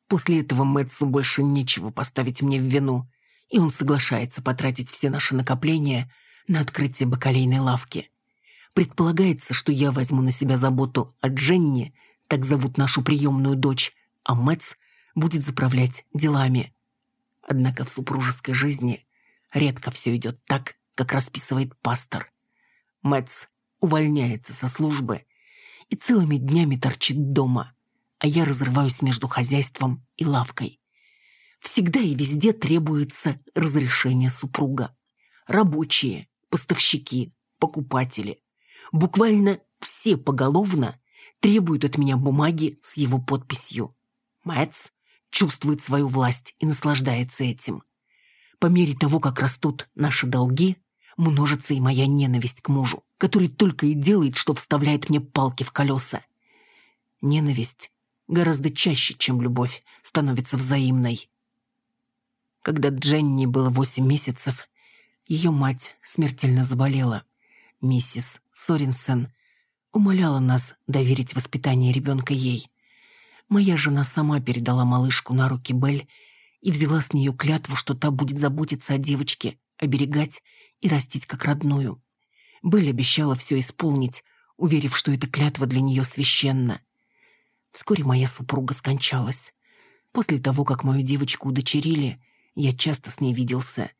После этого Мэтсу больше нечего поставить мне в вину, и он соглашается потратить все наши накопления на открытие бакалейной лавки. Предполагается, что я возьму на себя заботу о Дженни, так зовут нашу приемную дочь, а Мэтс будет заправлять делами. Однако в супружеской жизни редко все идет так, как расписывает пастор. Мэтс увольняется со службы и целыми днями торчит дома, а я разрываюсь между хозяйством и лавкой. Всегда и везде требуется разрешение супруга. Рабочие, поставщики, покупатели. Буквально все поголовно требуют от меня бумаги с его подписью. Мэтс чувствует свою власть и наслаждается этим. По мере того, как растут наши долги, множится и моя ненависть к мужу, который только и делает, что вставляет мне палки в колеса. Ненависть гораздо чаще, чем любовь, становится взаимной. Когда Дженни было восемь месяцев, ее мать смертельно заболела. Миссис Соренсен умоляла нас доверить воспитание ребенка ей. Моя жена сама передала малышку на руки Белль и взяла с нее клятву, что та будет заботиться о девочке, оберегать и растить как родную. Белль обещала все исполнить, уверив, что эта клятва для нее священна. Вскоре моя супруга скончалась. После того, как мою девочку удочерили, я часто с ней виделся.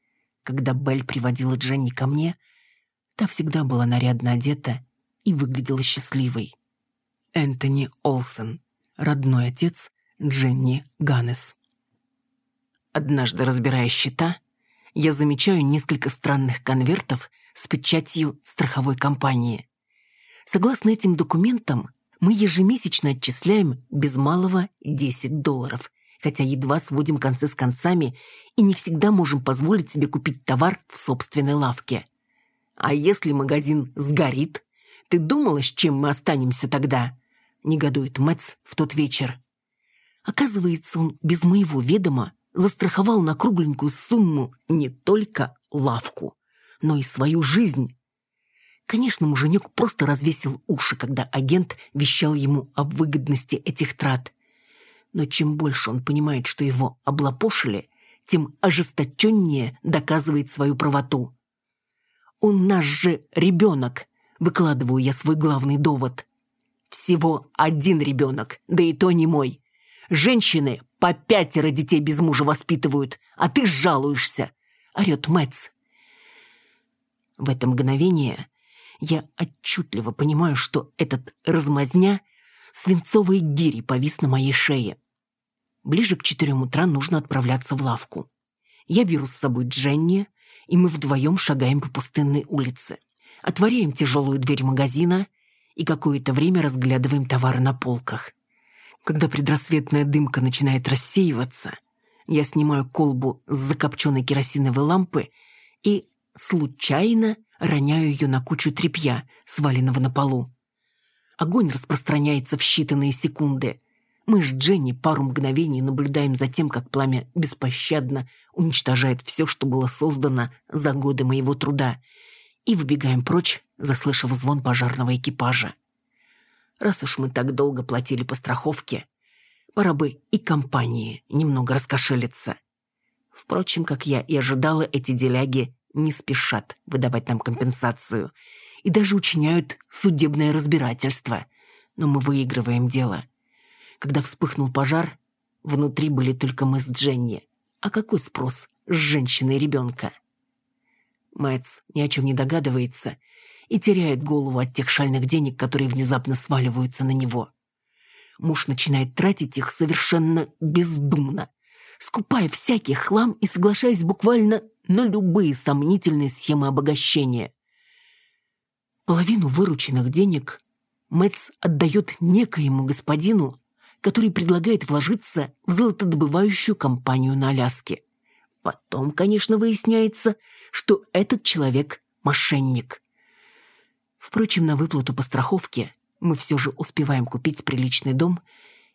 Когда Белль приводила Дженни ко мне, та всегда была нарядно одета и выглядела счастливой. Энтони Олсен, родной отец Дженни Ганнес. Однажды, разбирая счета, я замечаю несколько странных конвертов с печатью страховой компании. Согласно этим документам, мы ежемесячно отчисляем без малого 10 долларов, хотя едва сводим концы с концами и не всегда можем позволить себе купить товар в собственной лавке. А если магазин сгорит? Ты думала, с чем мы останемся тогда? Негодует Мэтс в тот вечер. Оказывается, он без моего ведома застраховал на кругленькую сумму не только лавку, но и свою жизнь. Конечно, муженек просто развесил уши, когда агент вещал ему о выгодности этих трат. Но чем больше он понимает, что его облапошили, тем ожесточеннее доказывает свою правоту. «Он наш же ребенок», — выкладываю я свой главный довод. «Всего один ребенок, да и то не мой. Женщины по пятеро детей без мужа воспитывают, а ты жалуешься», — орет Мэтс. В это мгновение я отчетливо понимаю, что этот размазня свинцовой гири повис на моей шее. Ближе к четырем утра нужно отправляться в лавку. Я беру с собой Дженни, и мы вдвоем шагаем по пустынной улице. Отворяем тяжелую дверь магазина и какое-то время разглядываем товары на полках. Когда предрассветная дымка начинает рассеиваться, я снимаю колбу с закопченной керосиновой лампы и случайно роняю ее на кучу тряпья, сваленного на полу. Огонь распространяется в считанные секунды. Мы с Дженни пару мгновений наблюдаем за тем, как пламя беспощадно уничтожает все, что было создано за годы моего труда, и выбегаем прочь, заслышав звон пожарного экипажа. Раз уж мы так долго платили по страховке, пора бы и компании немного раскошелиться. Впрочем, как я и ожидала, эти деляги не спешат выдавать нам компенсацию и даже учиняют судебное разбирательство. Но мы выигрываем дело. Когда вспыхнул пожар, внутри были только мы с Дженни. А какой спрос с женщины и ребенка? Мэтс ни о чем не догадывается и теряет голову от тех шальных денег, которые внезапно сваливаются на него. Муж начинает тратить их совершенно бездумно, скупая всякий хлам и соглашаясь буквально на любые сомнительные схемы обогащения. Половину вырученных денег Мэтс отдает некоему господину, который предлагает вложиться в золотодобывающую компанию на Аляске. Потом, конечно, выясняется, что этот человек – мошенник. Впрочем, на выплату по страховке мы все же успеваем купить приличный дом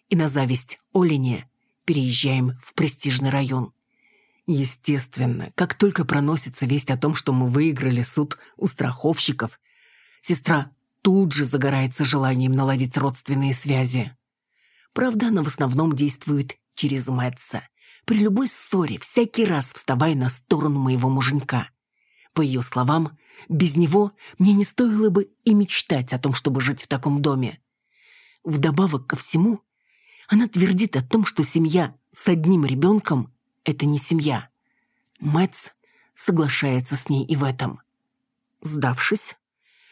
и на зависть Олине переезжаем в престижный район. Естественно, как только проносится весть о том, что мы выиграли суд у страховщиков, сестра тут же загорается желанием наладить родственные связи. Правда, она в основном действует через Мэтса. При любой ссоре всякий раз вставая на сторону моего муженька. По ее словам, без него мне не стоило бы и мечтать о том, чтобы жить в таком доме. Вдобавок ко всему, она твердит о том, что семья с одним ребенком – это не семья. Мэтс соглашается с ней и в этом. Сдавшись,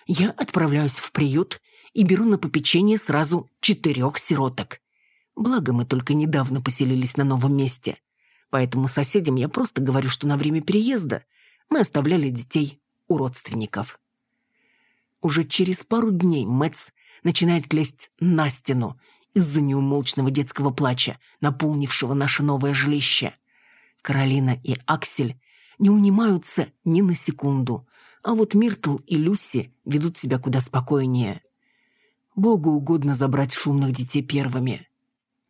я отправляюсь в приют и беру на попечение сразу четырех сироток. Благо, мы только недавно поселились на новом месте. Поэтому соседям я просто говорю, что на время переезда мы оставляли детей у родственников. Уже через пару дней Мэтс начинает клесть на стену из-за неумолчного детского плача, наполнившего наше новое жилище. Каролина и Аксель не унимаются ни на секунду, а вот Миртл и Люси ведут себя куда спокойнее. Богу угодно забрать шумных детей первыми.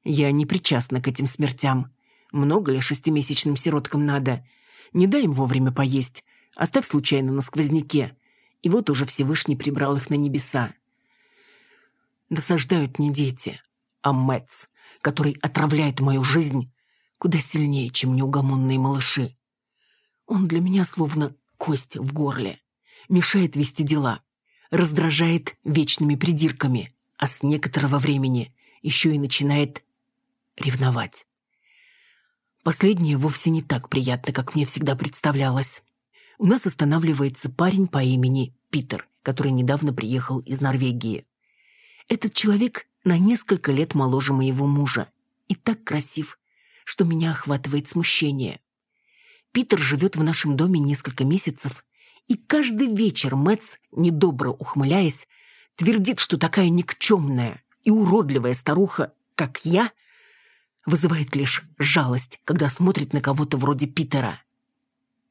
Я не причастна к этим смертям. Много ли шестимесячным сироткам надо? Не дай им вовремя поесть. Оставь случайно на сквозняке. И вот уже Всевышний прибрал их на небеса. Досаждают не дети, а Мэтс, который отравляет мою жизнь куда сильнее, чем неугомонные малыши. Он для меня словно кость в горле. Мешает вести дела. Раздражает вечными придирками, а с некоторого времени еще и начинает ревновать. Последнее вовсе не так приятно, как мне всегда представлялось. У нас останавливается парень по имени Питер, который недавно приехал из Норвегии. Этот человек на несколько лет моложе моего мужа и так красив, что меня охватывает смущение. Питер живет в нашем доме несколько месяцев, и каждый вечер Мэтс, недобро ухмыляясь, твердит, что такая никчемная и уродливая старуха, как я, вызывает лишь жалость, когда смотрит на кого-то вроде Питера.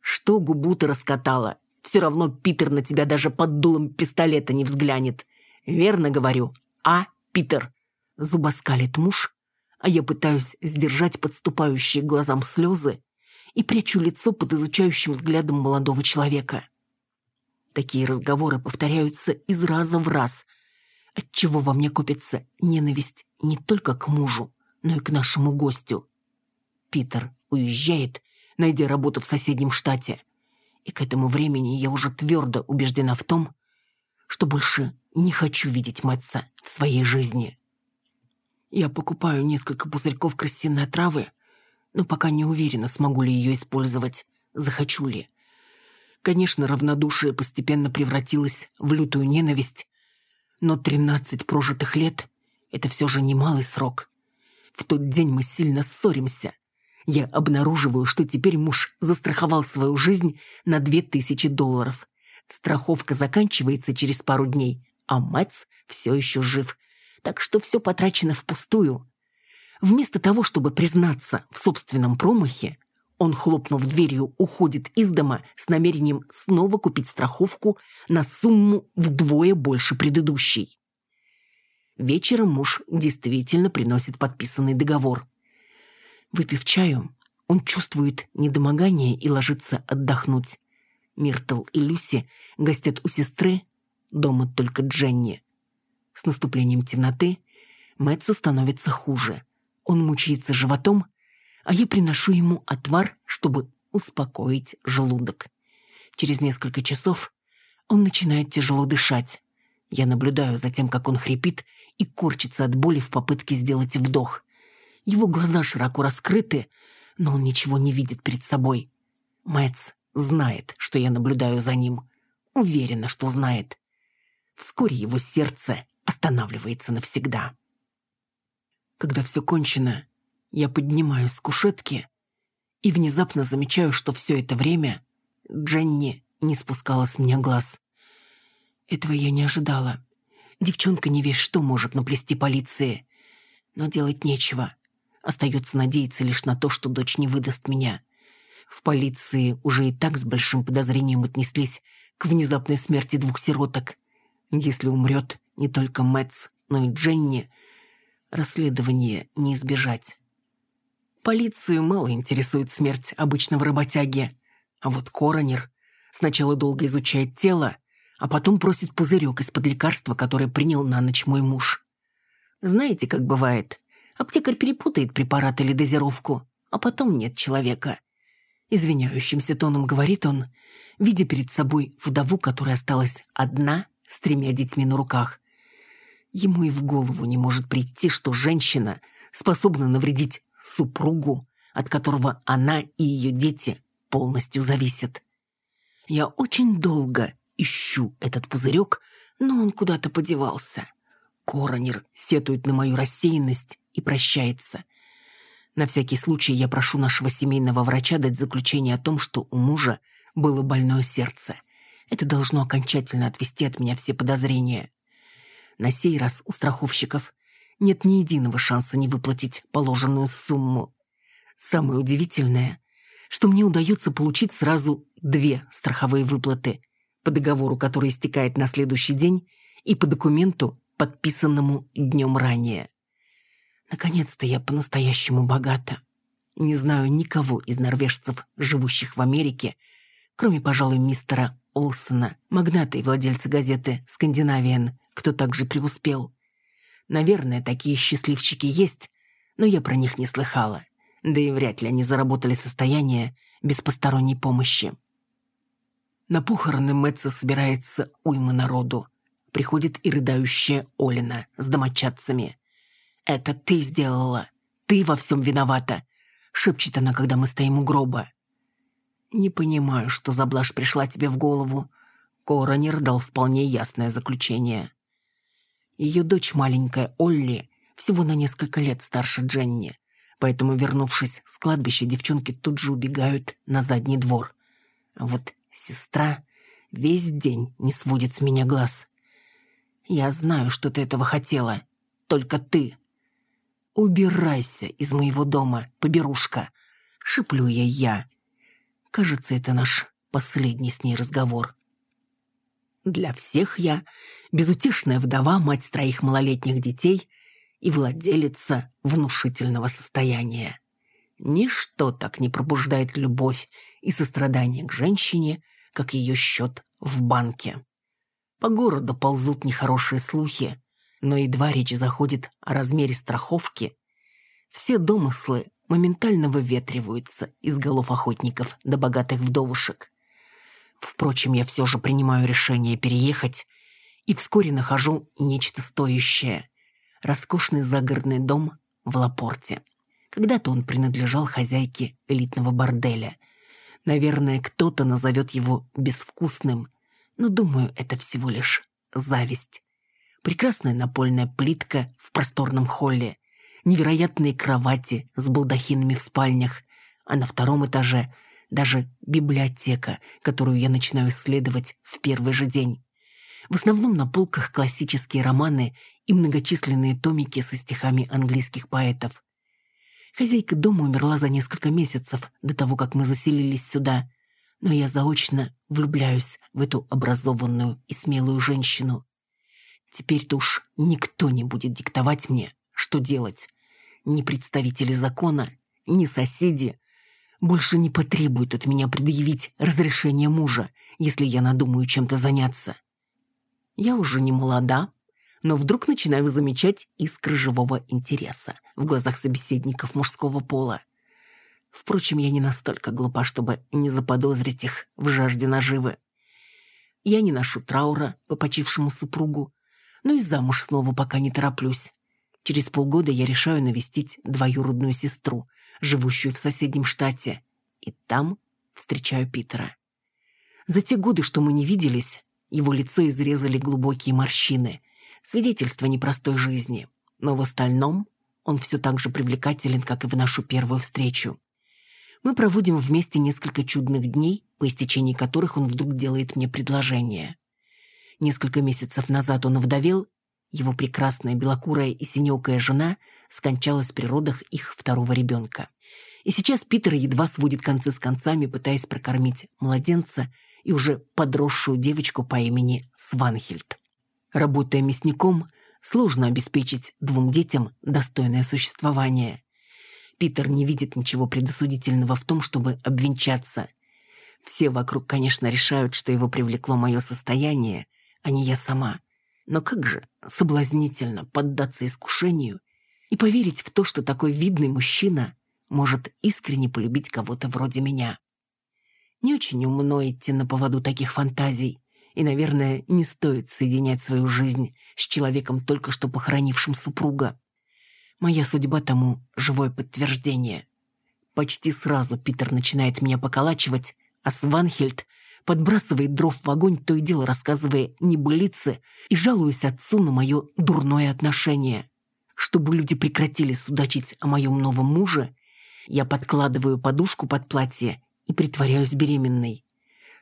Что губу ты раскатала? Все равно Питер на тебя даже под дулом пистолета не взглянет. Верно говорю. А, Питер? Зубоскалит муж, а я пытаюсь сдержать подступающие глазам слезы и прячу лицо под изучающим взглядом молодого человека. Такие разговоры повторяются из раза в раз, отчего во мне копится ненависть не только к мужу, но и к нашему гостю. Питер уезжает, найдя работу в соседнем штате. И к этому времени я уже твердо убеждена в том, что больше не хочу видеть Мэтца в своей жизни. Я покупаю несколько пузырьков крысиной отравы, но пока не уверена, смогу ли ее использовать, захочу ли. Конечно, равнодушие постепенно превратилось в лютую ненависть, но тринадцать прожитых лет — это все же немалый срок. В тот день мы сильно ссоримся. Я обнаруживаю, что теперь муж застраховал свою жизнь на две тысячи долларов. Страховка заканчивается через пару дней, а Мэтс все еще жив. Так что все потрачено впустую. Вместо того, чтобы признаться в собственном промахе, он, хлопнув дверью, уходит из дома с намерением снова купить страховку на сумму вдвое больше предыдущей. Вечером муж действительно приносит подписанный договор. Выпив чаю, он чувствует недомогание и ложится отдохнуть. Миртл и Люси гостят у сестры, дома только Дженни. С наступлением темноты Мэтсу становится хуже. Он мучается животом, а я приношу ему отвар, чтобы успокоить желудок. Через несколько часов он начинает тяжело дышать. Я наблюдаю за тем, как он хрипит и корчится от боли в попытке сделать вдох. Его глаза широко раскрыты, но он ничего не видит перед собой. Мэтс знает, что я наблюдаю за ним. Уверена, что знает. Вскоре его сердце останавливается навсегда. Когда все кончено, я поднимаюсь с кушетки и внезапно замечаю, что все это время Дженни не спускала с меня глаз. Этого я не ожидала. Девчонка не весь что может наплести полиции. Но делать нечего. Остается надеяться лишь на то, что дочь не выдаст меня. В полиции уже и так с большим подозрением отнеслись к внезапной смерти двух сироток. Если умрет не только Мэтс, но и Дженни, расследование не избежать. Полицию мало интересует смерть обычного работяги, а вот коронер сначала долго изучает тело, а потом просит пузырек из-под лекарства, которое принял на ночь мой муж. Знаете, как бывает? Аптекарь перепутает препарат или дозировку, а потом нет человека. Извиняющимся тоном говорит он, видя перед собой вдову, которая осталась одна с тремя детьми на руках. Ему и в голову не может прийти, что женщина способна навредить супругу, от которого она и ее дети полностью зависят. Я очень долго ищу этот пузырек, но он куда-то подевался. Коронер сетует на мою рассеянность и прощается. На всякий случай я прошу нашего семейного врача дать заключение о том, что у мужа было больное сердце. Это должно окончательно отвести от меня все подозрения. На сей раз у страховщиков нет ни единого шанса не выплатить положенную сумму. Самое удивительное, что мне удается получить сразу две страховые выплаты по договору, который истекает на следующий день, и по документу, подписанному днем ранее. Наконец-то я по-настоящему богата. Не знаю никого из норвежцев, живущих в Америке, кроме, пожалуй, мистера Олсона, магната и владельца газеты «Скандинавиан», кто также преуспел. Наверное, такие счастливчики есть, но я про них не слыхала. Да и вряд ли они заработали состояние без посторонней помощи. На похороны Мэтца собирается уйма народу. Приходит и рыдающая Олина с домочадцами. «Это ты сделала. Ты во всем виновата», — шепчет она, когда мы стоим у гроба. «Не понимаю, что за блажь пришла тебе в голову». Коронер дал вполне ясное заключение. Ее дочь маленькая Олли всего на несколько лет старше Дженни, поэтому, вернувшись с кладбища, девчонки тут же убегают на задний двор. А вот сестра весь день не сводит с меня глаз. Я знаю, что ты этого хотела. Только ты. Убирайся из моего дома, поберушка. Шиплю я я. Кажется, это наш последний с ней разговор. Для всех я безутешная вдова, мать троих малолетних детей и владелица внушительного состояния. Ничто так не пробуждает любовь и сострадание к женщине, как ее счет в банке. По городу ползут нехорошие слухи, но едва речь заходит о размере страховки, все домыслы моментально выветриваются из голов охотников до богатых вдовушек. Впрочем, я все же принимаю решение переехать и вскоре нахожу нечто стоящее. Роскошный загородный дом в Лапорте. Когда-то он принадлежал хозяйке элитного борделя. Наверное, кто-то назовет его безвкусным, но, думаю, это всего лишь зависть. Прекрасная напольная плитка в просторном холле, невероятные кровати с балдахинами в спальнях, а на втором этаже – даже библиотека, которую я начинаю исследовать в первый же день. В основном на полках классические романы и многочисленные томики со стихами английских поэтов. Хозяйка дома умерла за несколько месяцев до того, как мы заселились сюда, но я заочно влюбляюсь в эту образованную и смелую женщину. Теперь-то уж никто не будет диктовать мне, что делать. Ни представители закона, ни соседи, больше не потребует от меня предъявить разрешение мужа, если я надумаю чем-то заняться. Я уже не молода, но вдруг начинаю замечать искры живого интереса в глазах собеседников мужского пола. Впрочем, я не настолько глупа, чтобы не заподозрить их в жажде наживы. Я не ношу траура по почившему супругу, но и замуж снова пока не тороплюсь. Через полгода я решаю навестить двоюродную сестру, живущую в соседнем штате, и там встречаю Питера. За те годы, что мы не виделись, его лицо изрезали глубокие морщины, свидетельство непростой жизни, но в остальном он все так же привлекателен, как и в нашу первую встречу. Мы проводим вместе несколько чудных дней, по истечении которых он вдруг делает мне предложение. Несколько месяцев назад он овдовел, его прекрасная белокурая и синеокая жена скончалась при родах их второго ребенка. И сейчас Питер едва сводит концы с концами, пытаясь прокормить младенца и уже подросшую девочку по имени Сванхельд. Работая мясником, сложно обеспечить двум детям достойное существование. Питер не видит ничего предосудительного в том, чтобы обвенчаться. Все вокруг, конечно, решают, что его привлекло мое состояние, а не я сама. Но как же соблазнительно поддаться искушению и поверить в то, что такой видный мужчина может искренне полюбить кого-то вроде меня. Не очень умно идти на поводу таких фантазий, и, наверное, не стоит соединять свою жизнь с человеком, только что похоронившим супруга. Моя судьба тому живое подтверждение. Почти сразу Питер начинает меня поколачивать, а Сванхельд подбрасывает дров в огонь, то и дело рассказывая небылицы и жалуясь отцу на мое дурное отношение. Чтобы люди прекратили судачить о моем новом муже, я подкладываю подушку под платье и притворяюсь беременной.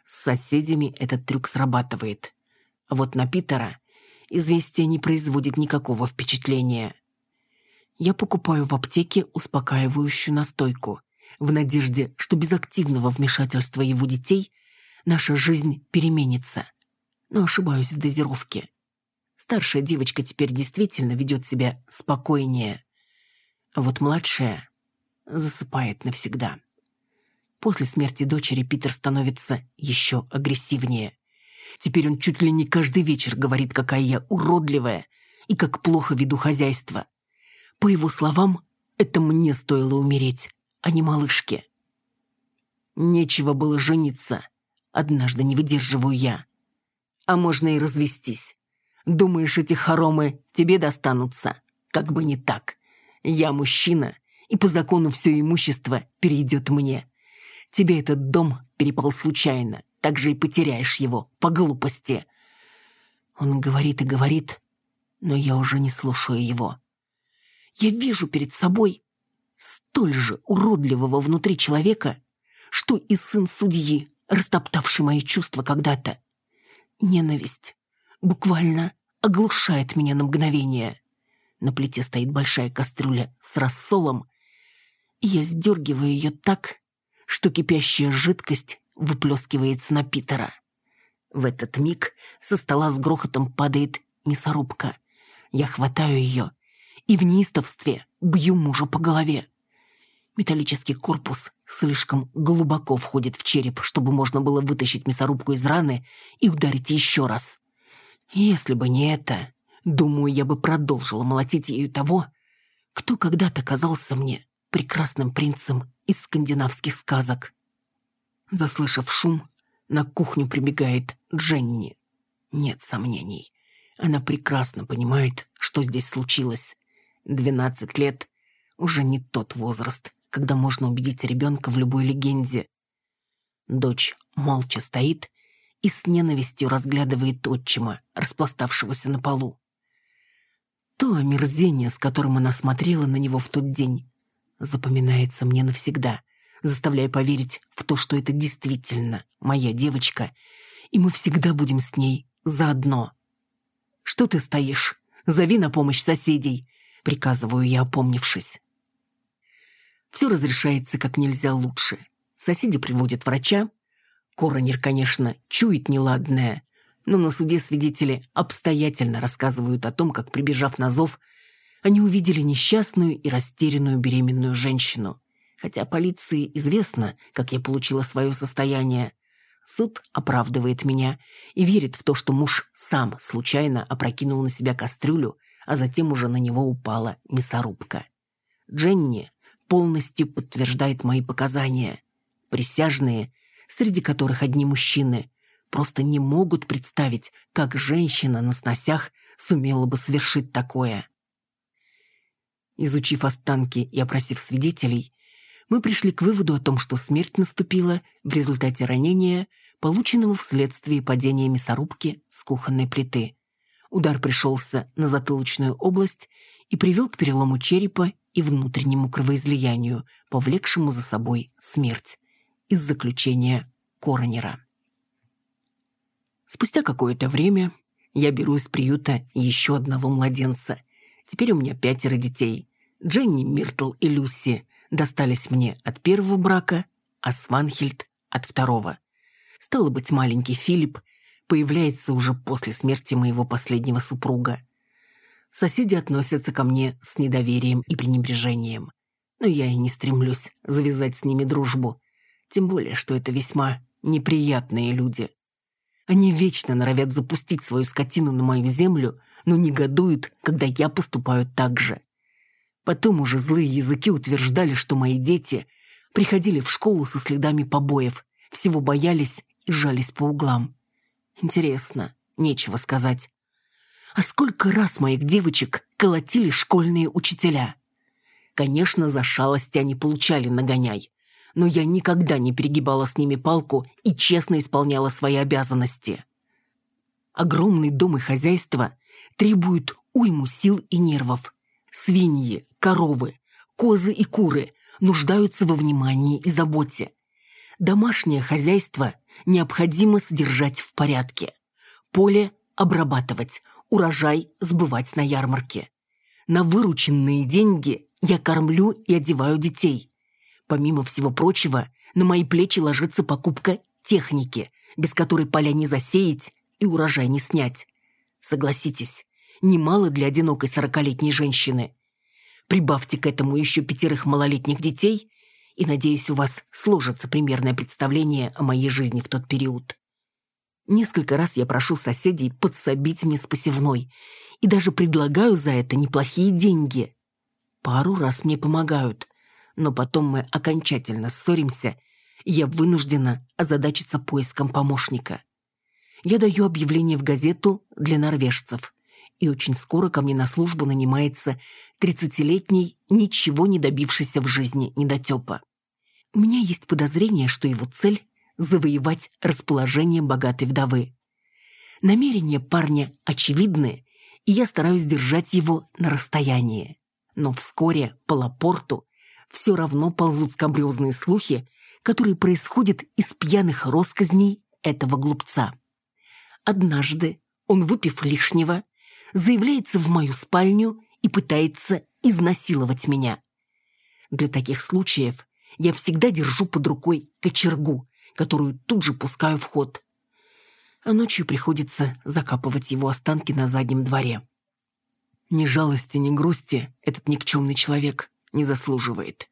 С соседями этот трюк срабатывает. А вот на Питера известие не производит никакого впечатления. Я покупаю в аптеке успокаивающую настойку, в надежде, что без активного вмешательства его детей наша жизнь переменится. Но ошибаюсь в дозировке. Старшая девочка теперь действительно ведет себя спокойнее. А вот младшая засыпает навсегда. После смерти дочери Питер становится еще агрессивнее. Теперь он чуть ли не каждый вечер говорит, какая я уродливая и как плохо веду хозяйство. По его словам, это мне стоило умереть, а не малышке. Нечего было жениться. Однажды не выдерживаю я. А можно и развестись. Думаешь, эти хоромы тебе достанутся? Как бы не так. Я мужчина и по закону все имущество перейдет мне. Тебе этот дом перепал случайно, так же и потеряешь его по глупости». Он говорит и говорит, но я уже не слушаю его. Я вижу перед собой столь же уродливого внутри человека, что и сын судьи, растоптавший мои чувства когда-то. Ненависть буквально оглушает меня на мгновение. На плите стоит большая кастрюля с рассолом, я сдергиваю ее так, что кипящая жидкость выплескивается на Питера. В этот миг со стола с грохотом падает мясорубка. Я хватаю ее и в неистовстве бью мужа по голове. Металлический корпус слишком глубоко входит в череп, чтобы можно было вытащить мясорубку из раны и ударить еще раз. Если бы не это, думаю, я бы продолжила молотить ею того, кто когда-то казался мне прекрасным принцем из скандинавских сказок. Заслышав шум, на кухню прибегает Дженни. Нет сомнений. Она прекрасно понимает, что здесь случилось. Двенадцать лет — уже не тот возраст, когда можно убедить ребенка в любой легенде. Дочь молча стоит и с ненавистью разглядывает отчима, распластавшегося на полу. То омерзение, с которым она смотрела на него в тот день, запоминается мне навсегда, заставляя поверить в то, что это действительно моя девочка, и мы всегда будем с ней заодно. «Что ты стоишь? Зови на помощь соседей!» — приказываю я, опомнившись. Все разрешается как нельзя лучше. Соседи приводят врача. Коронер, конечно, чует неладное, но на суде свидетели обстоятельно рассказывают о том, как, прибежав на зов, они увидели несчастную и растерянную беременную женщину. Хотя полиции известно, как я получила свое состояние. Суд оправдывает меня и верит в то, что муж сам случайно опрокинул на себя кастрюлю, а затем уже на него упала мясорубка. Дженни полностью подтверждает мои показания. Присяжные, среди которых одни мужчины, просто не могут представить, как женщина на сносях сумела бы совершить такое. Изучив останки и опросив свидетелей, мы пришли к выводу о том, что смерть наступила в результате ранения, полученного вследствие падения мясорубки с кухонной плиты. Удар пришелся на затылочную область и привел к перелому черепа и внутреннему кровоизлиянию, повлекшему за собой смерть. Из заключения коронера. Спустя какое-то время я беру из приюта еще одного младенца. Теперь у меня пятеро детей. Дженни, Миртл и Люси, достались мне от первого брака, а Сванхельд – от второго. Стало быть, маленький Филипп появляется уже после смерти моего последнего супруга. Соседи относятся ко мне с недоверием и пренебрежением. Но я и не стремлюсь завязать с ними дружбу. Тем более, что это весьма неприятные люди. Они вечно норовят запустить свою скотину на мою землю, но негодуют, когда я поступаю так же. Потом уже злые языки утверждали, что мои дети приходили в школу со следами побоев, всего боялись и жались по углам. Интересно, нечего сказать. А сколько раз моих девочек колотили школьные учителя? Конечно, за шалости они получали нагоняй, но я никогда не перегибала с ними палку и честно исполняла свои обязанности. Огромный дом и хозяйство требуют уйму сил и нервов. Свиньи, коровы, козы и куры нуждаются во внимании и заботе. Домашнее хозяйство необходимо содержать в порядке. Поле обрабатывать, урожай сбывать на ярмарке. На вырученные деньги я кормлю и одеваю детей. Помимо всего прочего, на мои плечи ложится покупка техники, без которой поля не засеять и урожай не снять. Согласитесь, немало для одинокой сорокалетней женщины. Прибавьте к этому еще пятерых малолетних детей, и, надеюсь, у вас сложится примерное представление о моей жизни в тот период. Несколько раз я прошу соседей подсобить мне с посевной, и даже предлагаю за это неплохие деньги. Пару раз мне помогают, но потом мы окончательно ссоримся, и я вынуждена озадачиться поиском помощника. Я даю объявление в газету для норвежцев, и очень скоро ко мне на службу нанимается тридцатилетний, ничего не добившийся в жизни недотепа. У меня есть подозрение, что его цель – завоевать расположение богатой вдовы. Намерения парня очевидны, и я стараюсь держать его на расстоянии. Но вскоре по Лапорту все равно ползут скабрезные слухи, которые происходят из пьяных росказней этого глупца. Однажды он, выпив лишнего, заявляется в мою спальню и пытается изнасиловать меня. Для таких случаев я всегда держу под рукой кочергу, которую тут же пускаю в ход. А ночью приходится закапывать его останки на заднем дворе. Ни жалости, ни грусти этот никчемный человек не заслуживает.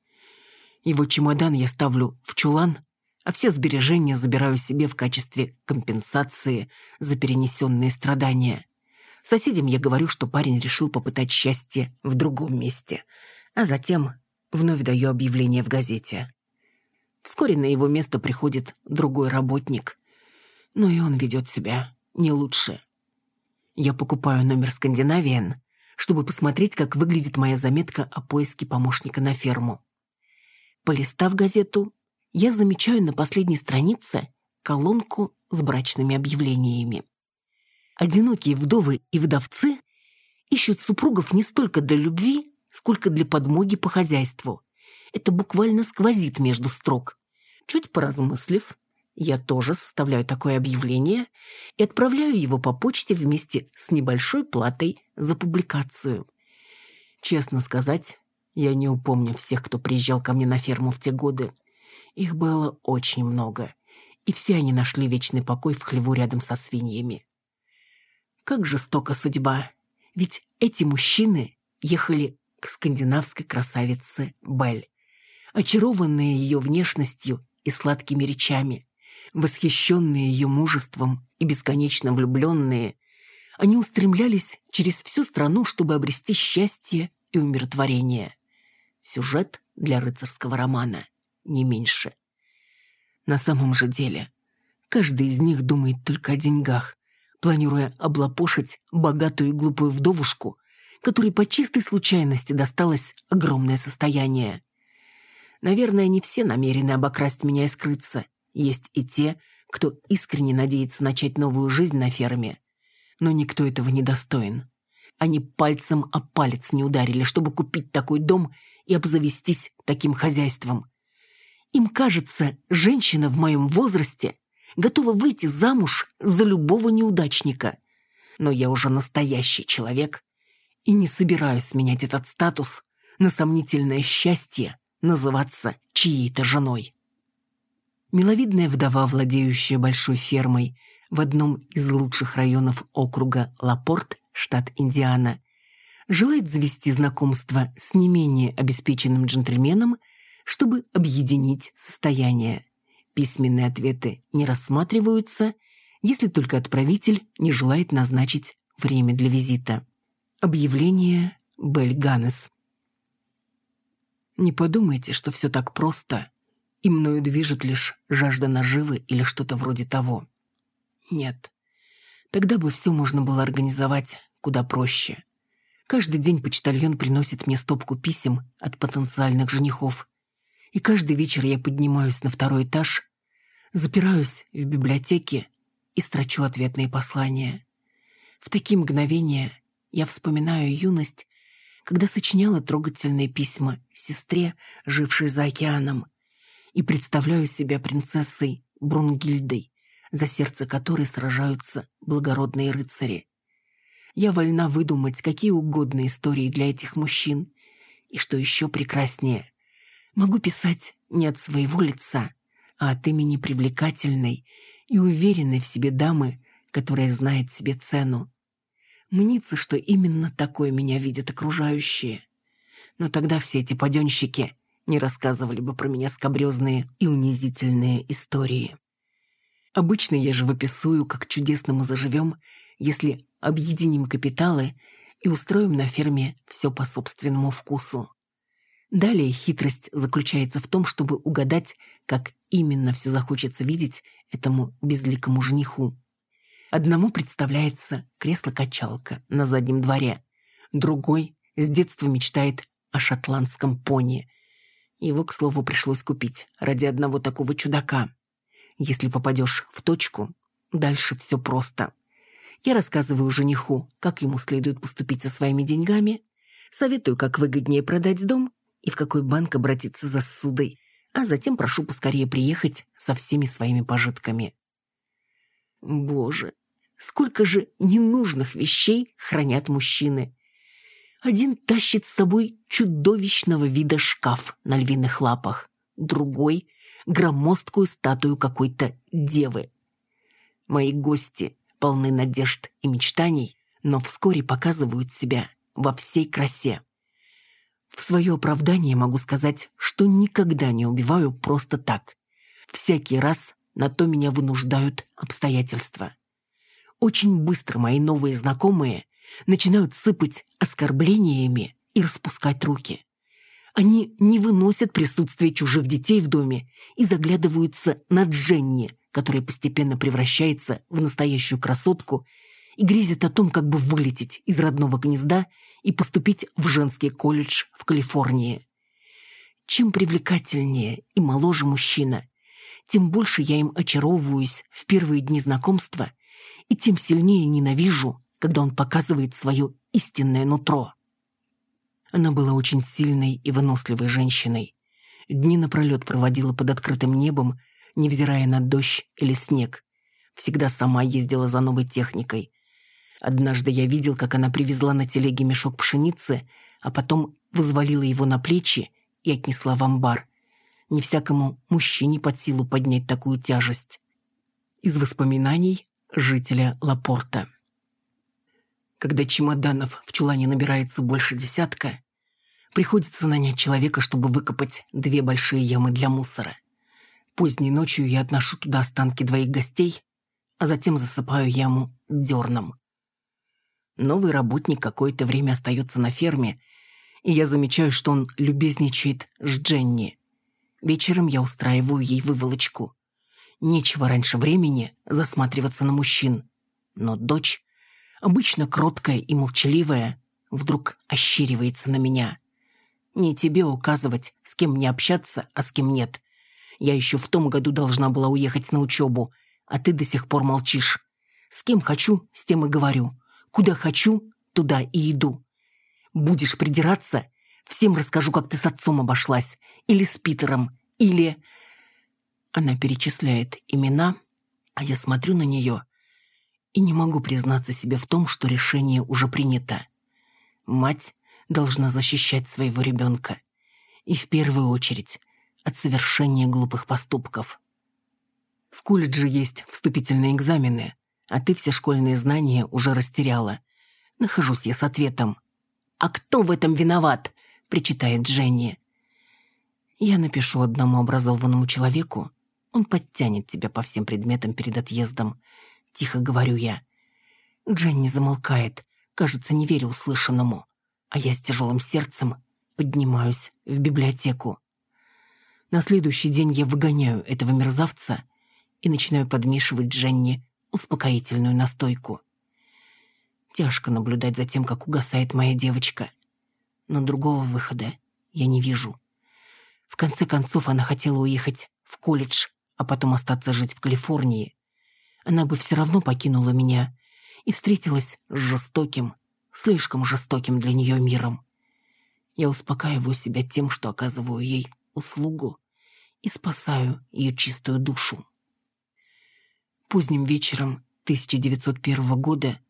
Его чемодан я ставлю в чулан, а все сбережения забираю себе в качестве компенсации за перенесенные страдания. Соседям я говорю, что парень решил попытать счастье в другом месте, а затем вновь даю объявление в газете. Вскоре на его место приходит другой работник, но и он ведет себя не лучше. Я покупаю номер «Скандинавиен», чтобы посмотреть, как выглядит моя заметка о поиске помощника на ферму. Полистав газету, я замечаю на последней странице колонку с брачными объявлениями. Одинокие вдовы и вдовцы ищут супругов не столько для любви, сколько для подмоги по хозяйству. Это буквально сквозит между строк. Чуть поразмыслив, я тоже составляю такое объявление и отправляю его по почте вместе с небольшой платой за публикацию. Честно сказать, я не упомню всех, кто приезжал ко мне на ферму в те годы. Их было очень много, и все они нашли вечный покой в хлеву рядом со свиньями. Как жестока судьба, ведь эти мужчины ехали к скандинавской красавице Бель, очарованные ее внешностью и сладкими речами, восхищенные ее мужеством и бесконечно влюбленные, они устремлялись через всю страну, чтобы обрести счастье и умиротворение. Сюжет для рыцарского романа не меньше. На самом же деле, каждый из них думает только о деньгах, планируя облапошить богатую и глупую вдовушку, которой по чистой случайности досталось огромное состояние. Наверное, не все намерены обокрасть меня и скрыться. Есть и те, кто искренне надеется начать новую жизнь на ферме. Но никто этого не достоин. Они пальцем о палец не ударили, чтобы купить такой дом и обзавестись таким хозяйством. Им кажется, женщина в моем возрасте готова выйти замуж за любого неудачника. Но я уже настоящий человек и не собираюсь менять этот статус на сомнительное счастье называться чьей-то женой. Миловидная вдова, владеющая большой фермой в одном из лучших районов округа Лапорт, штат Индиана, желает завести знакомство с не менее обеспеченным джентльменом, чтобы объединить состояние. Письменные ответы не рассматриваются, если только отправитель не желает назначить время для визита. Объявление Бель Ганнес. Не подумайте, что все так просто, и мною движет лишь жажда наживы или что-то вроде того. Нет. Тогда бы все можно было организовать куда проще. Каждый день почтальон приносит мне стопку писем от потенциальных женихов. И каждый вечер я поднимаюсь на второй этаж, запираюсь в библиотеке и строчу ответные послания. В такие мгновения я вспоминаю юность когда сочиняла трогательные письма сестре, жившей за океаном, и представляю себя принцессой Брунгильдой, за сердце которой сражаются благородные рыцари. Я вольна выдумать какие угодно истории для этих мужчин, и что еще прекраснее, могу писать не от своего лица, а от имени привлекательной и уверенной в себе дамы, которая знает себе цену. Мнится, что именно такое меня видят окружающие. Но тогда все эти паденщики не рассказывали бы про меня скобрезные и унизительные истории. Обычно я же выписую, как чудесно мы заживем, если объединим капиталы и устроим на ферме все по собственному вкусу. Далее хитрость заключается в том, чтобы угадать, как именно все захочется видеть этому безликому жениху. Одному представляется кресло-качалка на заднем дворе, другой с детства мечтает о шотландском пони. Его, к слову, пришлось купить ради одного такого чудака. Если попадешь в точку, дальше все просто. Я рассказываю жениху, как ему следует поступить со своими деньгами, советую, как выгоднее продать дом и в какой банк обратиться за ссудой, а затем прошу поскорее приехать со всеми своими пожитками. Боже, сколько же ненужных вещей хранят мужчины. Один тащит с собой чудовищного вида шкаф на львиных лапах, другой — громоздкую статую какой-то девы. Мои гости полны надежд и мечтаний, но вскоре показывают себя во всей красе. В свое оправдание могу сказать, что никогда не убиваю просто так. Всякий раз на то меня вынуждают обстоятельства. Очень быстро мои новые знакомые начинают сыпать оскорблениями и распускать руки. Они не выносят присутствие чужих детей в доме и заглядываются на Дженни, которая постепенно превращается в настоящую красотку и грезит о том, как бы вылететь из родного гнезда и поступить в женский колледж в Калифорнии. Чем привлекательнее и моложе мужчина, тем больше я им очаровываюсь в первые дни знакомства и тем сильнее ненавижу, когда он показывает свое истинное нутро. Она была очень сильной и выносливой женщиной. Дни напролет проводила под открытым небом, невзирая на дождь или снег. Всегда сама ездила за новой техникой. Однажды я видел, как она привезла на телеге мешок пшеницы, а потом взвалила его на плечи и отнесла в амбар. Не всякому мужчине под силу поднять такую тяжесть. Из воспоминаний жителя Лапорта. Когда чемоданов в чулане набирается больше десятка, приходится нанять человека, чтобы выкопать две большие ямы для мусора. Поздней ночью я отношу туда останки двоих гостей, а затем засыпаю яму дерном. Новый работник какое-то время остается на ферме, и я замечаю, что он любезничает с Дженни. Вечером я устраиваю ей выволочку. Нечего раньше времени засматриваться на мужчин. Но дочь, обычно кроткая и молчаливая, вдруг ощеривается на меня. Не тебе указывать, с кем мне общаться, а с кем нет. Я еще в том году должна была уехать на учебу, а ты до сих пор молчишь. С кем хочу, с тем и говорю. Куда хочу, туда и иду. Будешь придираться, всем расскажу, как ты с отцом обошлась, или с Питером, или... Она перечисляет имена, а я смотрю на нее и не могу признаться себе в том, что решение уже принято. Мать должна защищать своего ребенка. И в первую очередь от совершения глупых поступков. В колледже есть вступительные экзамены, а ты все школьные знания уже растеряла. Нахожусь я с ответом. «А кто в этом виноват?» — причитает Дженни. «Я напишу одному образованному человеку, он подтянет тебя по всем предметам перед отъездом», — тихо говорю я. Дженни замолкает, кажется, не веря услышанному, а я с тяжелым сердцем поднимаюсь в библиотеку. На следующий день я выгоняю этого мерзавца и начинаю подмешивать Дженни успокоительную настойку. Тяжко наблюдать за тем, как угасает моя девочка. Но другого выхода я не вижу. В конце концов, она хотела уехать в колледж, а потом остаться жить в Калифорнии. Она бы все равно покинула меня и встретилась с жестоким, слишком жестоким для нее миром. Я успокаиваю себя тем, что оказываю ей услугу и спасаю ее чистую душу. Поздним вечером 1901 года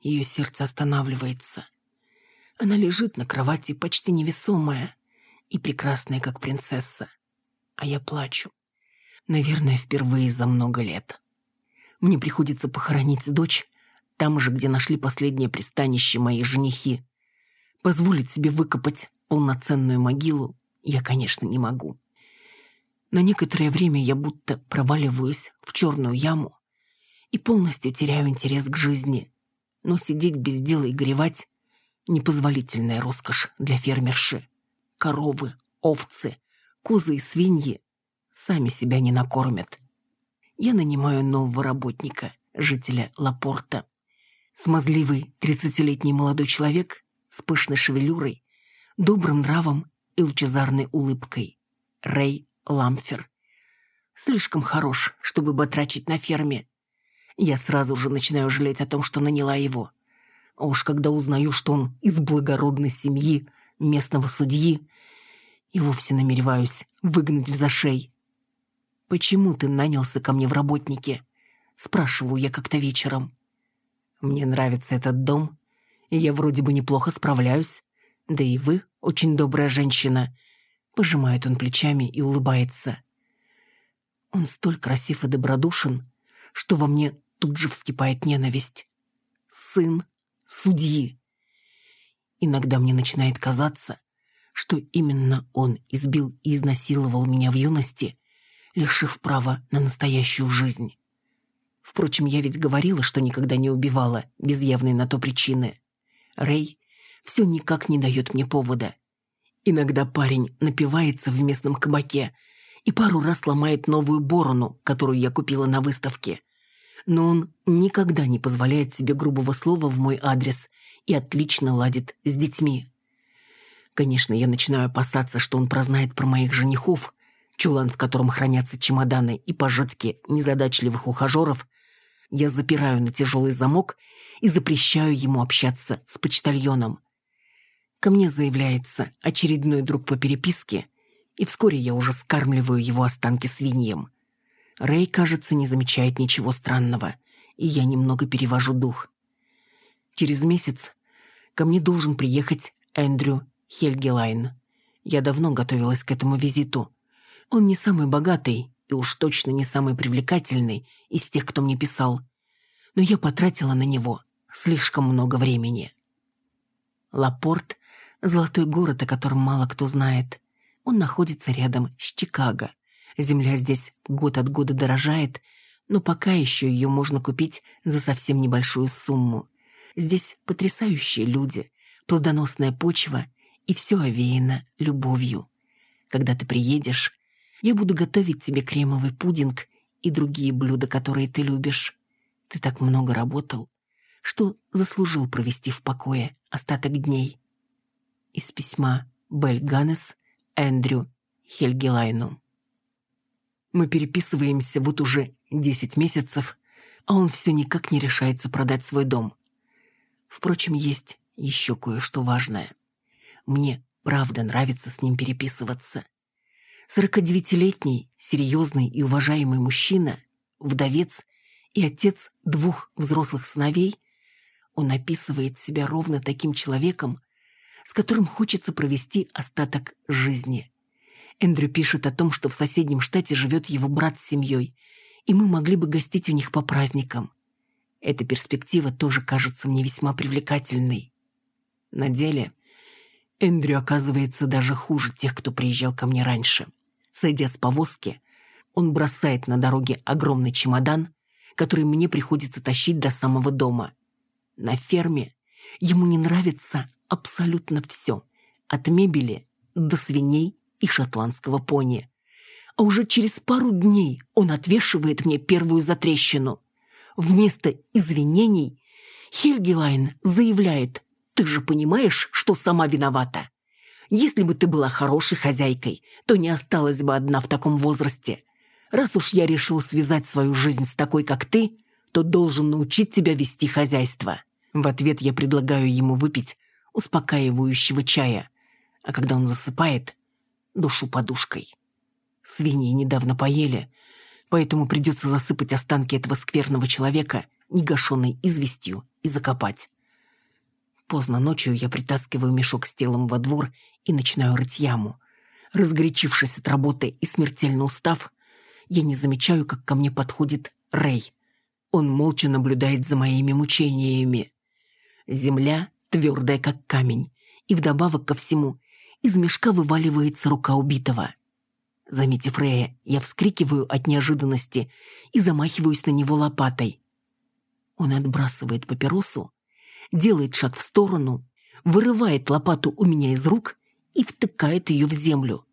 ее сердце останавливается. Она лежит на кровати, почти невесомая и прекрасная, как принцесса. А я плачу. Наверное, впервые за много лет. Мне приходится похоронить дочь там же, где нашли последнее пристанище мои женихи. Позволить себе выкопать полноценную могилу я, конечно, не могу. На некоторое время я будто проваливаюсь в черную яму и полностью теряю интерес к жизни. Но сидеть без дела и горевать – непозволительная роскошь для фермерши. Коровы, овцы, козы и свиньи сами себя не накормят. Я нанимаю нового работника, жителя Лапорта. Смазливый тридцатилетний молодой человек с пышной шевелюрой, добрым нравом и лучезарной улыбкой. Рэй Ламфер. Слишком хорош, чтобы батрачить на ферме. Я сразу же начинаю жалеть о том, что наняла его. А уж когда узнаю, что он из благородной семьи, местного судьи, и вовсе намереваюсь выгнать в зашей. «Почему ты нанялся ко мне в работнике?» Спрашиваю я как-то вечером. «Мне нравится этот дом, и я вроде бы неплохо справляюсь. Да и вы очень добрая женщина. Пожимает он плечами и улыбается. Он столь красив и добродушен, что во мне тут же вскипает ненависть. Сын судьи. Иногда мне начинает казаться, что именно он избил и изнасиловал меня в юности, лишив права на настоящую жизнь. Впрочем, я ведь говорила, что никогда не убивала, без явной на то причины. Рэй все никак не дает мне повода. Иногда парень напивается в местном кабаке и пару раз ломает новую борону, которую я купила на выставке. Но он никогда не позволяет себе грубого слова в мой адрес и отлично ладит с детьми. Конечно, я начинаю опасаться, что он прознает про моих женихов, чулан, в котором хранятся чемоданы и пожитки незадачливых ухажеров. Я запираю на тяжелый замок и запрещаю ему общаться с почтальоном. Ко мне заявляется очередной друг по переписке, и вскоре я уже скармливаю его останки свиньям. Рэй, кажется, не замечает ничего странного, и я немного перевожу дух. Через месяц ко мне должен приехать Эндрю Хельгелайн. Я давно готовилась к этому визиту. Он не самый богатый и уж точно не самый привлекательный из тех, кто мне писал. Но я потратила на него слишком много времени. Лапорт Золотой город, о котором мало кто знает. Он находится рядом с Чикаго. Земля здесь год от года дорожает, но пока еще ее можно купить за совсем небольшую сумму. Здесь потрясающие люди, плодоносная почва и все овеяно любовью. Когда ты приедешь, я буду готовить тебе кремовый пудинг и другие блюда, которые ты любишь. Ты так много работал, что заслужил провести в покое остаток дней из письма Бель Ганнес Эндрю Хельгелайну. Мы переписываемся вот уже десять месяцев, а он все никак не решается продать свой дом. Впрочем, есть еще кое-что важное. Мне правда нравится с ним переписываться. 49-летний, серьезный и уважаемый мужчина, вдовец и отец двух взрослых сыновей, он описывает себя ровно таким человеком, с которым хочется провести остаток жизни. Эндрю пишет о том, что в соседнем штате живет его брат с семьей, и мы могли бы гостить у них по праздникам. Эта перспектива тоже кажется мне весьма привлекательной. На деле Эндрю оказывается даже хуже тех, кто приезжал ко мне раньше. Сойдя с повозки, он бросает на дороге огромный чемодан, который мне приходится тащить до самого дома. На ферме ему не нравится абсолютно все, от мебели до свиней и шотландского пони. А уже через пару дней он отвешивает мне первую затрещину. Вместо извинений Хельгелайн заявляет, «Ты же понимаешь, что сама виновата? Если бы ты была хорошей хозяйкой, то не осталась бы одна в таком возрасте. Раз уж я решил связать свою жизнь с такой, как ты, то должен научить тебя вести хозяйство. В ответ я предлагаю ему выпить успокаивающего чая, а когда он засыпает, душу подушкой. Свиньи недавно поели, поэтому придется засыпать останки этого скверного человека негашенной известью и закопать. Поздно ночью я притаскиваю мешок с телом во двор и начинаю рыть яму. Разгорячившись от работы и смертельно устав, я не замечаю, как ко мне подходит Рэй. Он молча наблюдает за моими мучениями. Земля твердая, как камень, и вдобавок ко всему из мешка вываливается рука убитого. Заметив Рэя, я вскрикиваю от неожиданности и замахиваюсь на него лопатой. Он отбрасывает папиросу, делает шаг в сторону, вырывает лопату у меня из рук и втыкает ее в землю.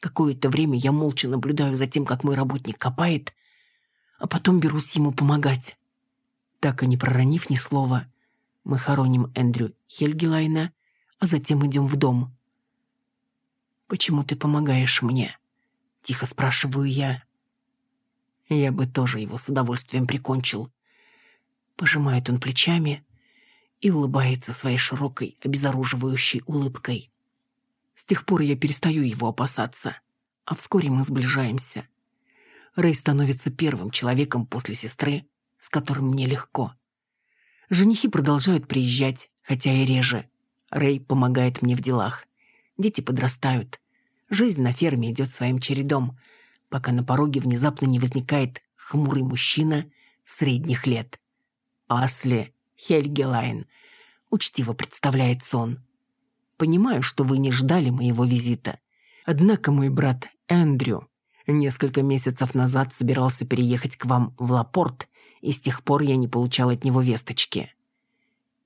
Какое-то время я молча наблюдаю за тем, как мой работник копает, а потом берусь ему помогать. Так и не проронив ни слова, мы хороним Эндрю Хельгелайна, а затем идем в дом. «Почему ты помогаешь мне?» — тихо спрашиваю я. Я бы тоже его с удовольствием прикончил. Пожимает он плечами и улыбается своей широкой, обезоруживающей улыбкой. С тех пор я перестаю его опасаться, а вскоре мы сближаемся. Рэй становится первым человеком после сестры, с которым мне легко. Женихи продолжают приезжать, хотя и реже. Рэй помогает мне в делах. Дети подрастают. Жизнь на ферме идет своим чередом, пока на пороге внезапно не возникает хмурый мужчина средних лет. Асли Хельгелайн. Учтиво представляется он. Понимаю, что вы не ждали моего визита. Однако мой брат Эндрю несколько месяцев назад собирался переехать к вам в Лапорт, и с тех пор я не получал от него весточки.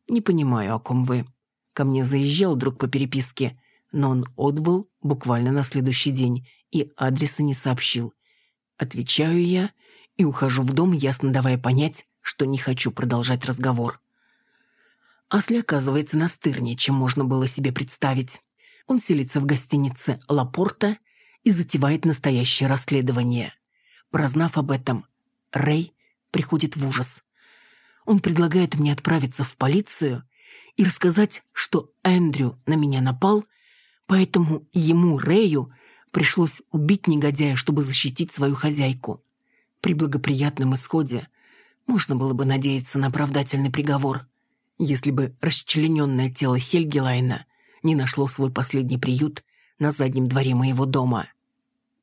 Не понимаю, о ком вы. Ко мне заезжал друг по переписке, но он отбыл буквально на следующий день и адреса не сообщил. Отвечаю я и ухожу в дом, ясно давая понять, что не хочу продолжать разговор. Асли оказывается настырнее, чем можно было себе представить. Он селится в гостинице «Лапорта» и затевает настоящее расследование. Прознав об этом, Рэй приходит в ужас. Он предлагает мне отправиться в полицию и рассказать, что Эндрю на меня напал, поэтому ему, Рэю, пришлось убить негодяя, чтобы защитить свою хозяйку. При благоприятном исходе можно было бы надеяться на оправдательный приговор – если бы расчлененное тело Хельгелайна не нашло свой последний приют на заднем дворе моего дома.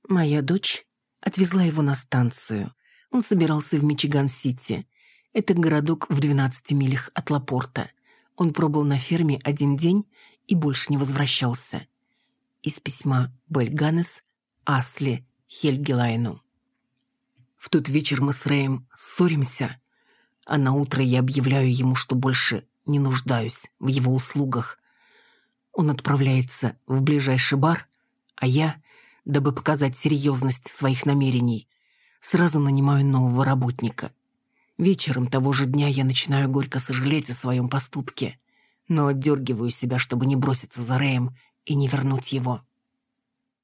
Моя дочь отвезла его на станцию. Он собирался в Мичиган-Сити. Это городок в 12 милях от Лапорта. Он пробыл на ферме один день и больше не возвращался. Из письма Бельганес Асли Хельгелайну. В тот вечер мы с Рэем ссоримся, а на утро я объявляю ему, что больше не нуждаюсь в его услугах. Он отправляется в ближайший бар, а я, дабы показать серьезность своих намерений, сразу нанимаю нового работника. Вечером того же дня я начинаю горько сожалеть о своем поступке, но отдергиваю себя, чтобы не броситься за Рэем и не вернуть его.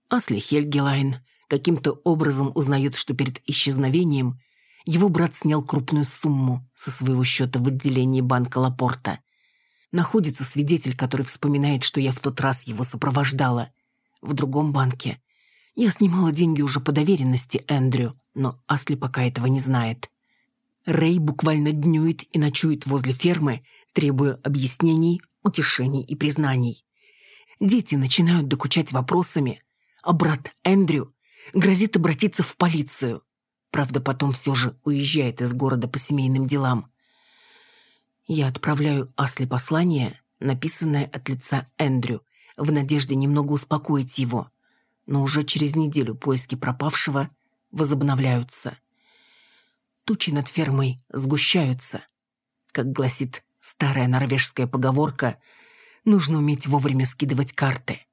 Асли Хельгелайн каким-то образом узнает, что перед исчезновением – его брат снял крупную сумму со своего счета в отделении банка Лапорта. Находится свидетель, который вспоминает, что я в тот раз его сопровождала. В другом банке. Я снимала деньги уже по доверенности Эндрю, но Асли пока этого не знает. Рэй буквально днюет и ночует возле фермы, требуя объяснений утешений и признаний. Дети начинают докучать вопросами, а брат Эндрю грозит обратиться в полицию. Правда, потом все же уезжает из города по семейным делам. Я отправляю Асли послание, написанное от лица Эндрю, в надежде немного успокоить его. Но уже через неделю поиски пропавшего возобновляются. Тучи над фермой сгущаются. Как гласит старая норвежская поговорка, нужно уметь вовремя скидывать карты.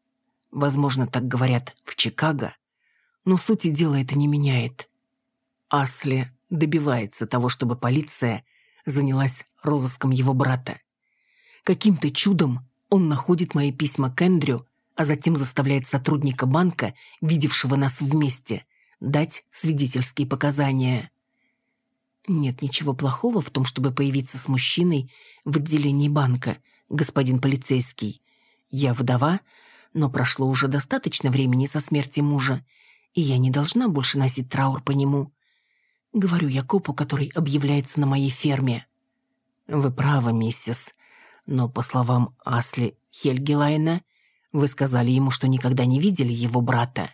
Возможно, так говорят в Чикаго, но сути дела это не меняет. Асли добивается того, чтобы полиция занялась розыском его брата. Каким-то чудом он находит мои письма к Эндрю, а затем заставляет сотрудника банка, видевшего нас вместе, дать свидетельские показания. Нет ничего плохого в том, чтобы появиться с мужчиной в отделении банка, господин полицейский. Я вдова, но прошло уже достаточно времени со смерти мужа, и я не должна больше носить траур по нему. Говорю я копу, который объявляется на моей ферме. Вы правы, миссис, но, по словам Асли Хельгелайна, вы сказали ему, что никогда не видели его брата.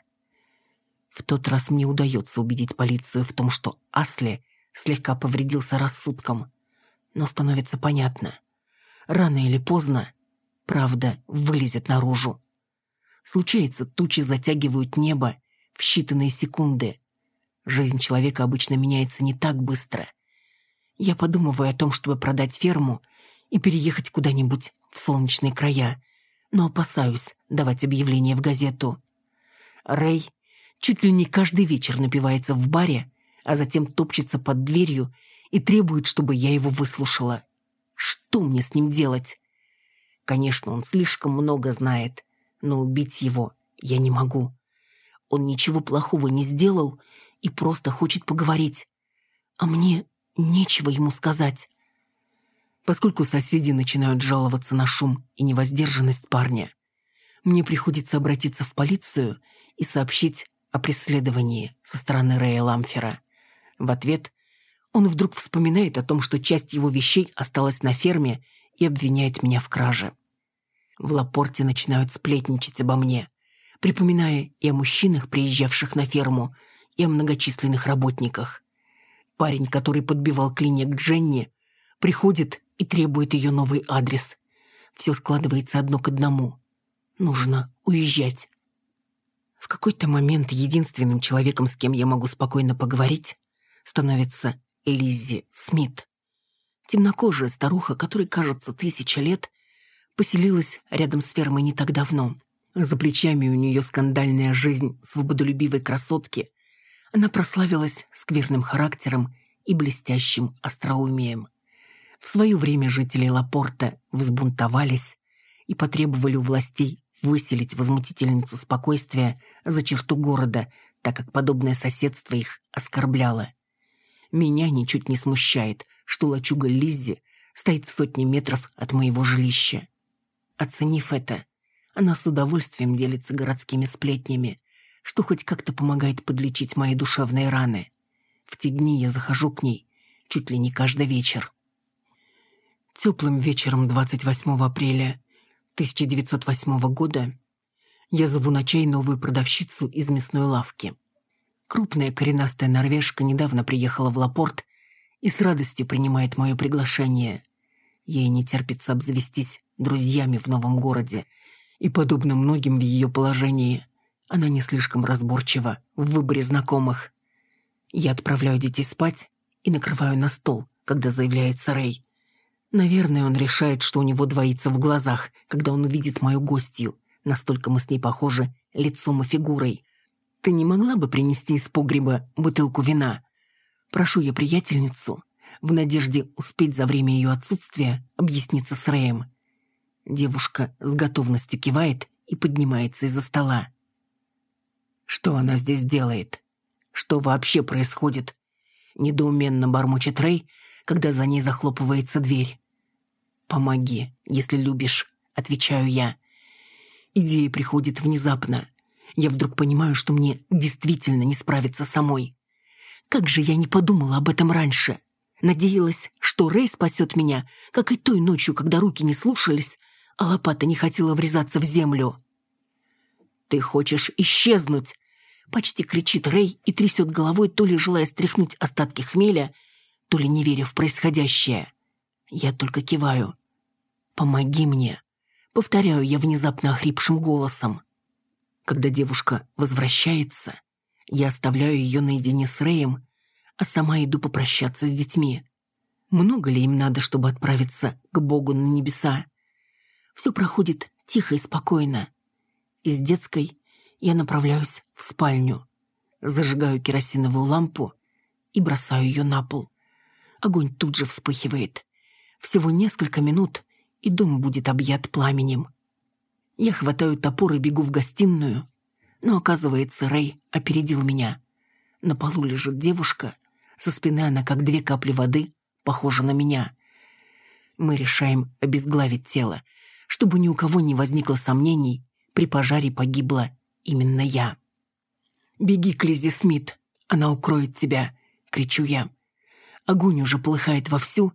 В тот раз мне удается убедить полицию в том, что Асли слегка повредился рассудком. Но становится понятно. Рано или поздно правда вылезет наружу. Случается, тучи затягивают небо в считанные секунды. Жизнь человека обычно меняется не так быстро. Я подумываю о том, чтобы продать ферму и переехать куда-нибудь в солнечные края, но опасаюсь давать объявление в газету. Рэй чуть ли не каждый вечер напивается в баре, а затем топчется под дверью и требует, чтобы я его выслушала. Что мне с ним делать? Конечно, он слишком много знает, но убить его я не могу. Он ничего плохого не сделал и просто хочет поговорить. А мне нечего ему сказать. Поскольку соседи начинают жаловаться на шум и невоздержанность парня, мне приходится обратиться в полицию и сообщить о преследовании со стороны Рэя Ламфера. В ответ он вдруг вспоминает о том, что часть его вещей осталась на ферме и обвиняет меня в краже. В Лапорте начинают сплетничать обо мне, припоминая и о мужчинах, приезжавших на ферму, и о многочисленных работниках. Парень, который подбивал клинья к Дженни, приходит и требует ее новый адрес. Все складывается одно к одному. Нужно уезжать. В какой-то момент единственным человеком, с кем я могу спокойно поговорить, становится Лиззи Смит. Темнокожая старуха, которой, кажется, тысяча лет, поселилась рядом с фермой не так давно. За плечами у нее скандальная жизнь свободолюбивой красотки. Она прославилась скверным характером и блестящим остроумием. В свое время жители Лапорта взбунтовались и потребовали у властей выселить возмутительницу спокойствия за черту города, так как подобное соседство их оскорбляло. Меня ничуть не смущает, что лачуга Лиззи стоит в сотне метров от моего жилища. Оценив это, она с удовольствием делится городскими сплетнями, что хоть как-то помогает подлечить мои душевные раны. В те дни я захожу к ней чуть ли не каждый вечер. Теплым вечером 28 апреля 1908 года я зову на чай новую продавщицу из мясной лавки. Крупная коренастая норвежка недавно приехала в Лапорт и с радостью принимает мое приглашение. Ей не терпится обзавестись друзьями в новом городе, и, подобно многим в ее положении, она не слишком разборчива в выборе знакомых. Я отправляю детей спать и накрываю на стол, когда заявляется Рэй. Наверное, он решает, что у него двоится в глазах, когда он увидит мою гостью. Настолько мы с ней похожи лицом и фигурой. Ты не могла бы принести из погреба бутылку вина? Прошу я приятельницу, в надежде успеть за время ее отсутствия объясниться с Рэем. Девушка с готовностью кивает и поднимается из-за стола. Что она здесь делает? Что вообще происходит? Недоуменно бормочет Рэй, когда за ней захлопывается дверь. «Помоги, если любишь», — отвечаю я. Идея приходит внезапно. Я вдруг понимаю, что мне действительно не справиться самой. Как же я не подумала об этом раньше. Надеялась, что Рэй спасет меня, как и той ночью, когда руки не слушались, а лопата не хотела врезаться в землю. «Ты хочешь исчезнуть!» Почти кричит Рэй и трясет головой, то ли желая стряхнуть остатки хмеля, то ли не веря в происходящее. Я только киваю. «Помоги мне!» Повторяю я внезапно охрипшим голосом. Когда девушка возвращается, я оставляю ее наедине с Рэем, а сама иду попрощаться с детьми. Много ли им надо, чтобы отправиться к Богу на небеса? Все проходит тихо и спокойно. Из детской я направляюсь в спальню, зажигаю керосиновую лампу и бросаю ее на пол. Огонь тут же вспыхивает. Всего несколько минут, и дом будет объят пламенем. Я хватаю топор и бегу в гостиную, но, оказывается, Рэй опередил меня. На полу лежит девушка, со спины она, как две капли воды, похожа на меня. Мы решаем обезглавить тело, чтобы ни у кого не возникло сомнений, при пожаре погибла именно я. «Беги к Лизе Смит, она укроет тебя», — кричу я. Огонь уже полыхает вовсю,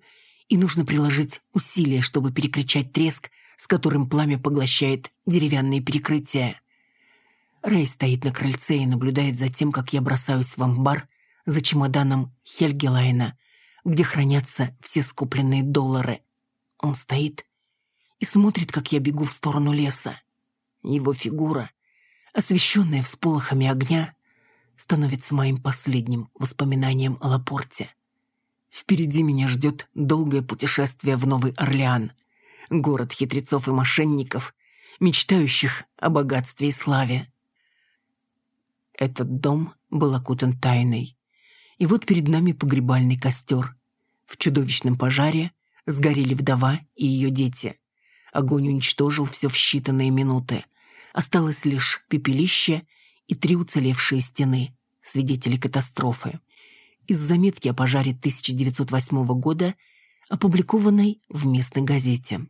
и нужно приложить усилия, чтобы перекричать треск, с которым пламя поглощает деревянные перекрытия. Рэй стоит на крыльце и наблюдает за тем, как я бросаюсь в амбар за чемоданом Хельгелайна, где хранятся все скопленные доллары. Он стоит и смотрит, как я бегу в сторону леса. Его фигура, освещенная всполохами огня, становится моим последним воспоминанием о Лапорте. Впереди меня ждет долгое путешествие в Новый Орлеан, город хитрецов и мошенников, мечтающих о богатстве и славе. Этот дом был окутан тайной. И вот перед нами погребальный костер. В чудовищном пожаре сгорели вдова и ее дети. Огонь уничтожил все в считанные минуты. Осталось лишь пепелище и три уцелевшие стены, свидетели катастрофы из заметки о пожаре 1908 года, опубликованной в местной газете.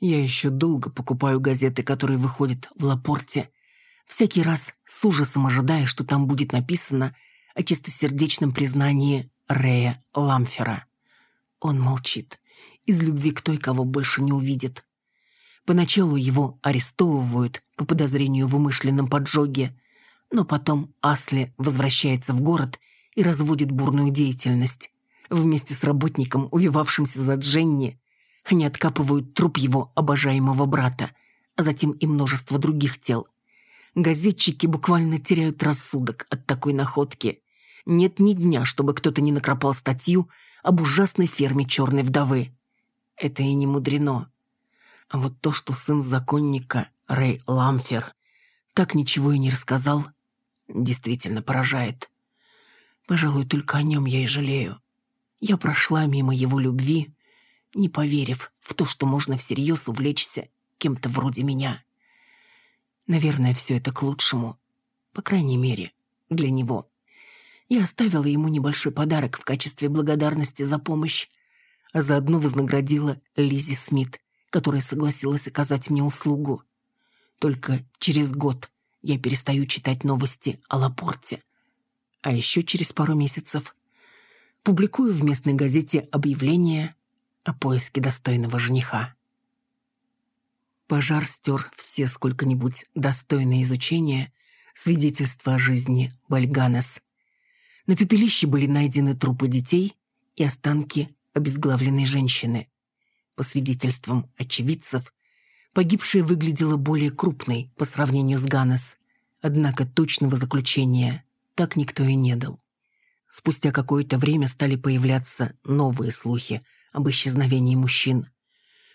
Я еще долго покупаю газеты, которые выходят в Лапорте, всякий раз с ужасом ожидая, что там будет написано о чистосердечном признании Рея Ламфера. Он молчит, из любви к той, кого больше не увидит. Поначалу его арестовывают по подозрению в умышленном поджоге, но потом Асли возвращается в город и разводит бурную деятельность. Вместе с работником, увивавшимся за Дженни, они откапывают труп его обожаемого брата, а затем и множество других тел. Газетчики буквально теряют рассудок от такой находки. Нет ни дня, чтобы кто-то не накропал статью об ужасной ферме черной вдовы. Это и не мудрено. А вот то, что сын законника Рэй Ламфер так ничего и не рассказал, действительно поражает. Пожалуй, только о нем я и жалею. Я прошла мимо его любви, не поверив в то, что можно всерьез увлечься кем-то вроде меня. Наверное, все это к лучшему. По крайней мере, для него. Я оставила ему небольшой подарок в качестве благодарности за помощь, а заодно вознаградила Лизи Смит, которая согласилась оказать мне услугу. Только через год я перестаю читать новости о Лапорте а еще через пару месяцев публикую в местной газете объявление о поиске достойного жениха. Пожар стер все сколько-нибудь достойные изучения свидетельства о жизни Бальганес. На пепелище были найдены трупы детей и останки обезглавленной женщины. По свидетельствам очевидцев, погибшая выглядела более крупной по сравнению с Ганес, однако точного заключения так никто и не дал. Спустя какое-то время стали появляться новые слухи об исчезновении мужчин.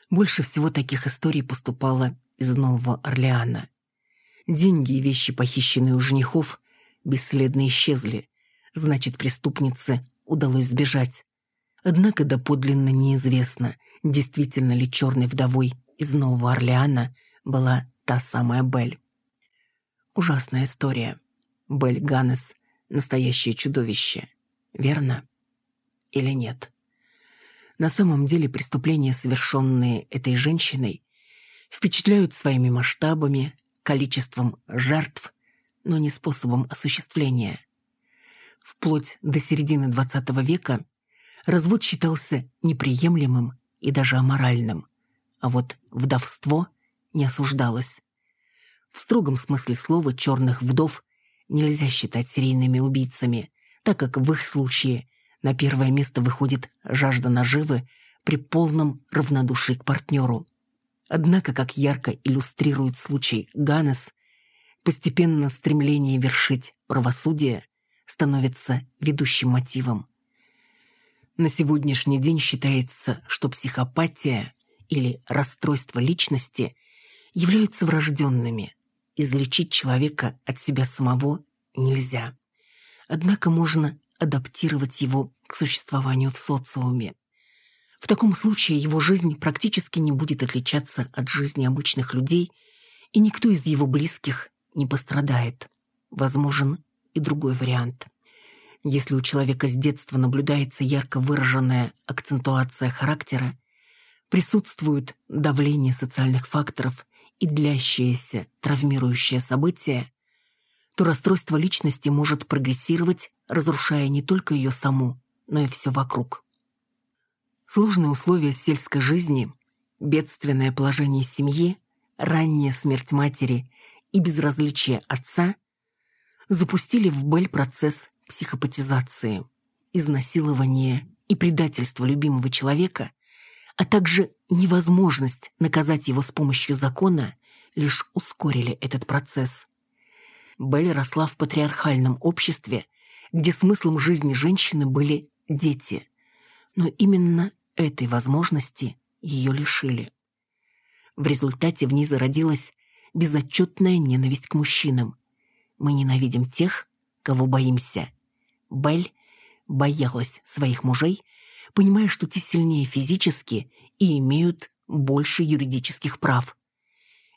Больше всего таких историй поступало из Нового Орлеана. Деньги и вещи, похищенные у женихов, бесследно исчезли. Значит, преступнице удалось сбежать. Однако доподлинно неизвестно, действительно ли черной вдовой из Нового Орлеана была та самая Бель. Ужасная история. Бель Ганнес — настоящее чудовище. Верно? Или нет? На самом деле преступления, совершенные этой женщиной, впечатляют своими масштабами, количеством жертв, но не способом осуществления. Вплоть до середины XX века развод считался неприемлемым и даже аморальным. а вот вдовство не осуждалось. В строгом смысле слова черных вдов нельзя считать серийными убийцами, так как в их случае на первое место выходит жажда наживы при полном равнодушии к партнеру. Однако, как ярко иллюстрирует случай Ганес, постепенно стремление вершить правосудие становится ведущим мотивом. На сегодняшний день считается, что психопатия или расстройство личности являются врожденными. Излечить человека от себя самого нельзя. Однако можно адаптировать его к существованию в социуме. В таком случае его жизнь практически не будет отличаться от жизни обычных людей, и никто из его близких не пострадает. Возможен и другой вариант. Если у человека с детства наблюдается ярко выраженная акцентуация характера, присутствует давление социальных факторов и длящееся травмирующее событие, то расстройство личности может прогрессировать, разрушая не только ее саму, но и все вокруг. Сложные условия сельской жизни, бедственное положение семьи, ранняя смерть матери и безразличие отца запустили в Бель процесс психопатизации, изнасилования и предательства любимого человека, а также невозможность наказать его с помощью закона лишь ускорили этот процесс. Белль росла в патриархальном обществе, где смыслом жизни женщины были дети. Но именно этой возможности ее лишили. В результате в ней зародилась безотчетная ненависть к мужчинам. Мы ненавидим тех, кого боимся. Белль боялась своих мужей, понимая, что те сильнее физически и имеют больше юридических прав.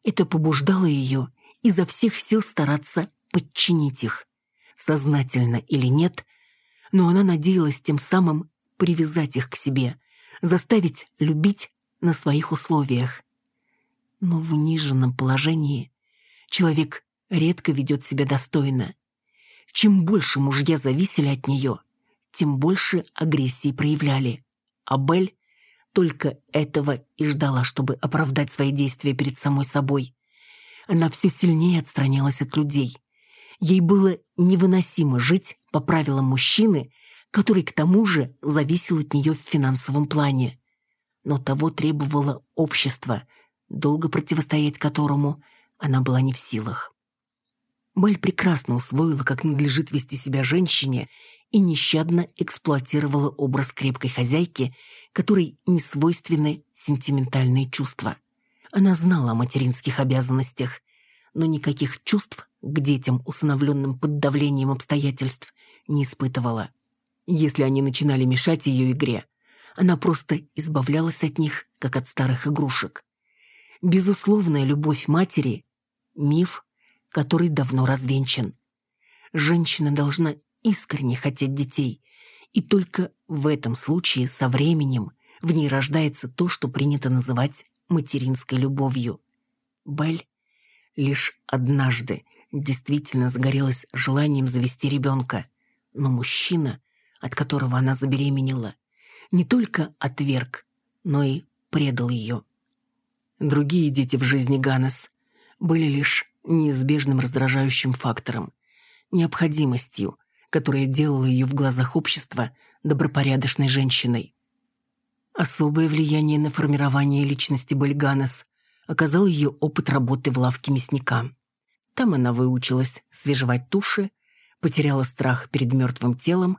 Это побуждало ее изо всех сил стараться подчинить их. Сознательно или нет, но она надеялась тем самым привязать их к себе, заставить любить на своих условиях. Но в униженном положении человек редко ведет себя достойно. Чем больше мужья зависели от нее, тем больше агрессии проявляли. А Бель только этого и ждала, чтобы оправдать свои действия перед самой собой. Она все сильнее отстранялась от людей. Ей было невыносимо жить по правилам мужчины, который к тому же зависел от нее в финансовом плане. Но того требовало общество, долго противостоять которому она была не в силах. Баль прекрасно усвоила, как надлежит вести себя женщине, и нещадно эксплуатировала образ крепкой хозяйки, которой не свойственны сентиментальные чувства. Она знала о материнских обязанностях, но никаких чувств к детям, усыновленным под давлением обстоятельств, не испытывала. Если они начинали мешать ее игре, она просто избавлялась от них, как от старых игрушек. Безусловная любовь матери – миф, который давно развенчан. Женщина должна искренне хотеть детей, и только в этом случае со временем в ней рождается то, что принято называть материнской любовью. Бель лишь однажды действительно загорелась желанием завести ребенка, но мужчина от которого она забеременела, не только отверг, но и предал ее. Другие дети в жизни Ганес были лишь неизбежным раздражающим фактором, необходимостью, которая делала ее в глазах общества добропорядочной женщиной. Особое влияние на формирование личности Бельганес оказал ее опыт работы в лавке мясника. Там она выучилась свежевать туши, потеряла страх перед мертвым телом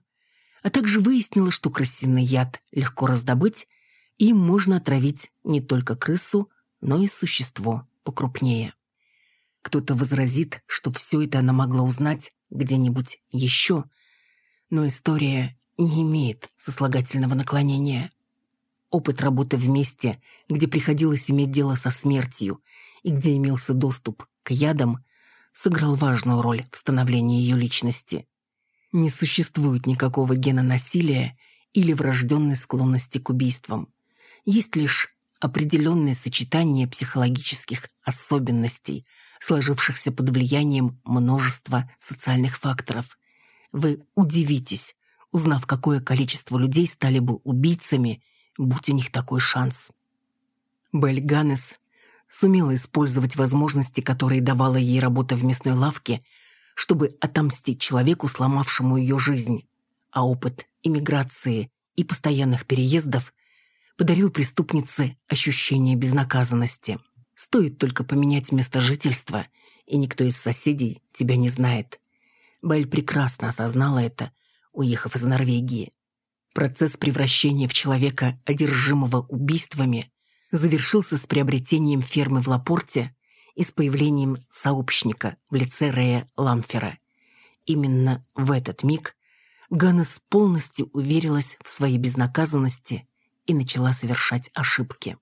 а также выяснила, что крысиный яд легко раздобыть, и можно отравить не только крысу, но и существо покрупнее. Кто-то возразит, что все это она могла узнать где-нибудь еще, но история не имеет сослагательного наклонения. Опыт работы вместе, где приходилось иметь дело со смертью и где имелся доступ к ядам, сыграл важную роль в становлении ее личности. Не существует никакого гена насилия или врожденной склонности к убийствам. Есть лишь определенное сочетание психологических особенностей, сложившихся под влиянием множества социальных факторов. Вы удивитесь, узнав, какое количество людей стали бы убийцами, будь у них такой шанс. Белль Ганнес сумела использовать возможности, которые давала ей работа в мясной лавке, чтобы отомстить человеку, сломавшему ее жизнь. А опыт иммиграции и постоянных переездов подарил преступнице ощущение безнаказанности. Стоит только поменять место жительства, и никто из соседей тебя не знает. Белль прекрасно осознала это, уехав из Норвегии. Процесс превращения в человека, одержимого убийствами, завершился с приобретением фермы в Лапорте и с появлением сообщника в лице Рея Ламфера. Именно в этот миг Ганнес полностью уверилась в своей безнаказанности и начала совершать ошибки.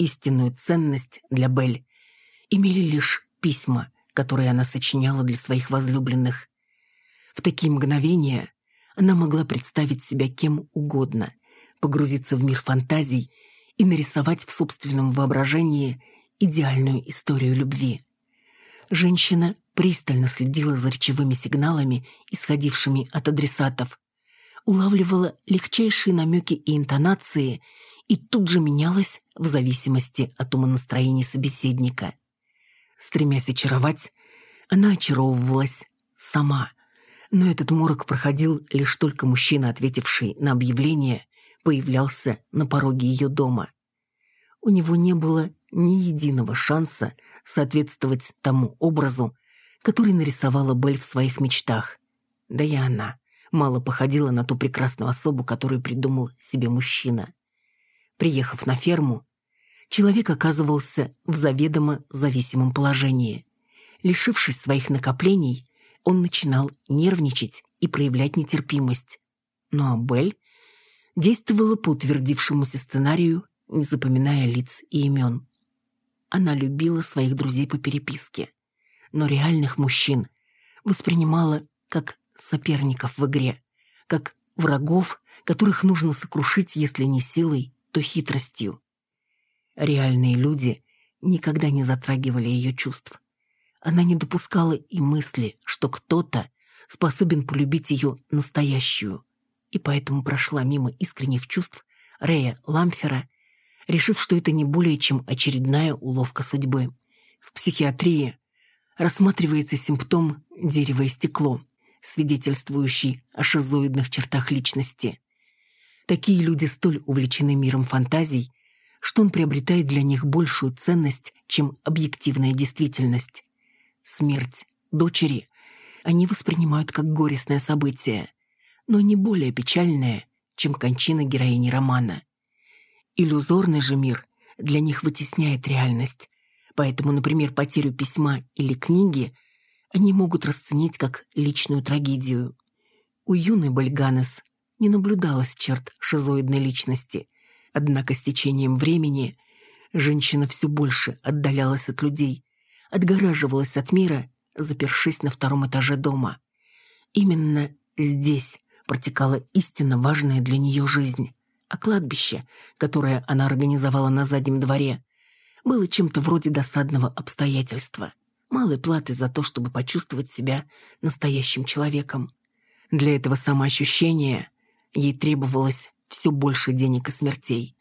Истинную ценность для Белль имели лишь письма, которые она сочиняла для своих возлюбленных. В такие мгновения она могла представить себя кем угодно, погрузиться в мир фантазий и нарисовать в собственном воображении идеальную историю любви. Женщина пристально следила за речевыми сигналами, исходившими от адресатов, улавливала легчайшие намеки и интонации и тут же менялась в зависимости от умонастроения собеседника. Стремясь очаровать, она очаровывалась сама. Но этот морок проходил лишь только мужчина, ответивший на объявление, появлялся на пороге ее дома. У него не было ни единого шанса соответствовать тому образу, который нарисовала Белль в своих мечтах. Да и она мало походила на ту прекрасную особу, которую придумал себе мужчина. Приехав на ферму, человек оказывался в заведомо зависимом положении. Лишившись своих накоплений, он начинал нервничать и проявлять нетерпимость. Ну а Бель действовала по утвердившемуся сценарию, не запоминая лиц и имен. Она любила своих друзей по переписке, но реальных мужчин воспринимала как соперников в игре, как врагов, которых нужно сокрушить, если не силой, то хитростью. Реальные люди никогда не затрагивали ее чувств. Она не допускала и мысли, что кто-то способен полюбить ее настоящую, и поэтому прошла мимо искренних чувств Рея Ламфера, решив, что это не более чем очередная уловка судьбы. В психиатрии рассматривается симптом дерево и стекло, свидетельствующий о шизоидных чертах личности. Такие люди столь увлечены миром фантазий, что он приобретает для них большую ценность, чем объективная действительность. Смерть дочери они воспринимают как горестное событие, но не более печальное, чем кончина героини романа. Иллюзорный же мир для них вытесняет реальность, поэтому, например, потерю письма или книги они могут расценить как личную трагедию. У юной Бальганес не наблюдалось черт шизоидной личности – Однако с течением времени женщина все больше отдалялась от людей, отгораживалась от мира, запершись на втором этаже дома. Именно здесь протекала истинно важная для нее жизнь, а кладбище, которое она организовала на заднем дворе, было чем-то вроде досадного обстоятельства, малой платы за то, чтобы почувствовать себя настоящим человеком. Для этого самоощущения ей требовалось все больше денег и смертей.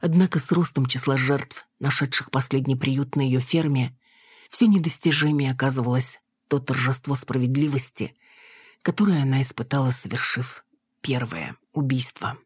Однако с ростом числа жертв, нашедших последний приют на ее ферме, все недостижимее оказывалось то торжество справедливости, которое она испытала, совершив первое убийство.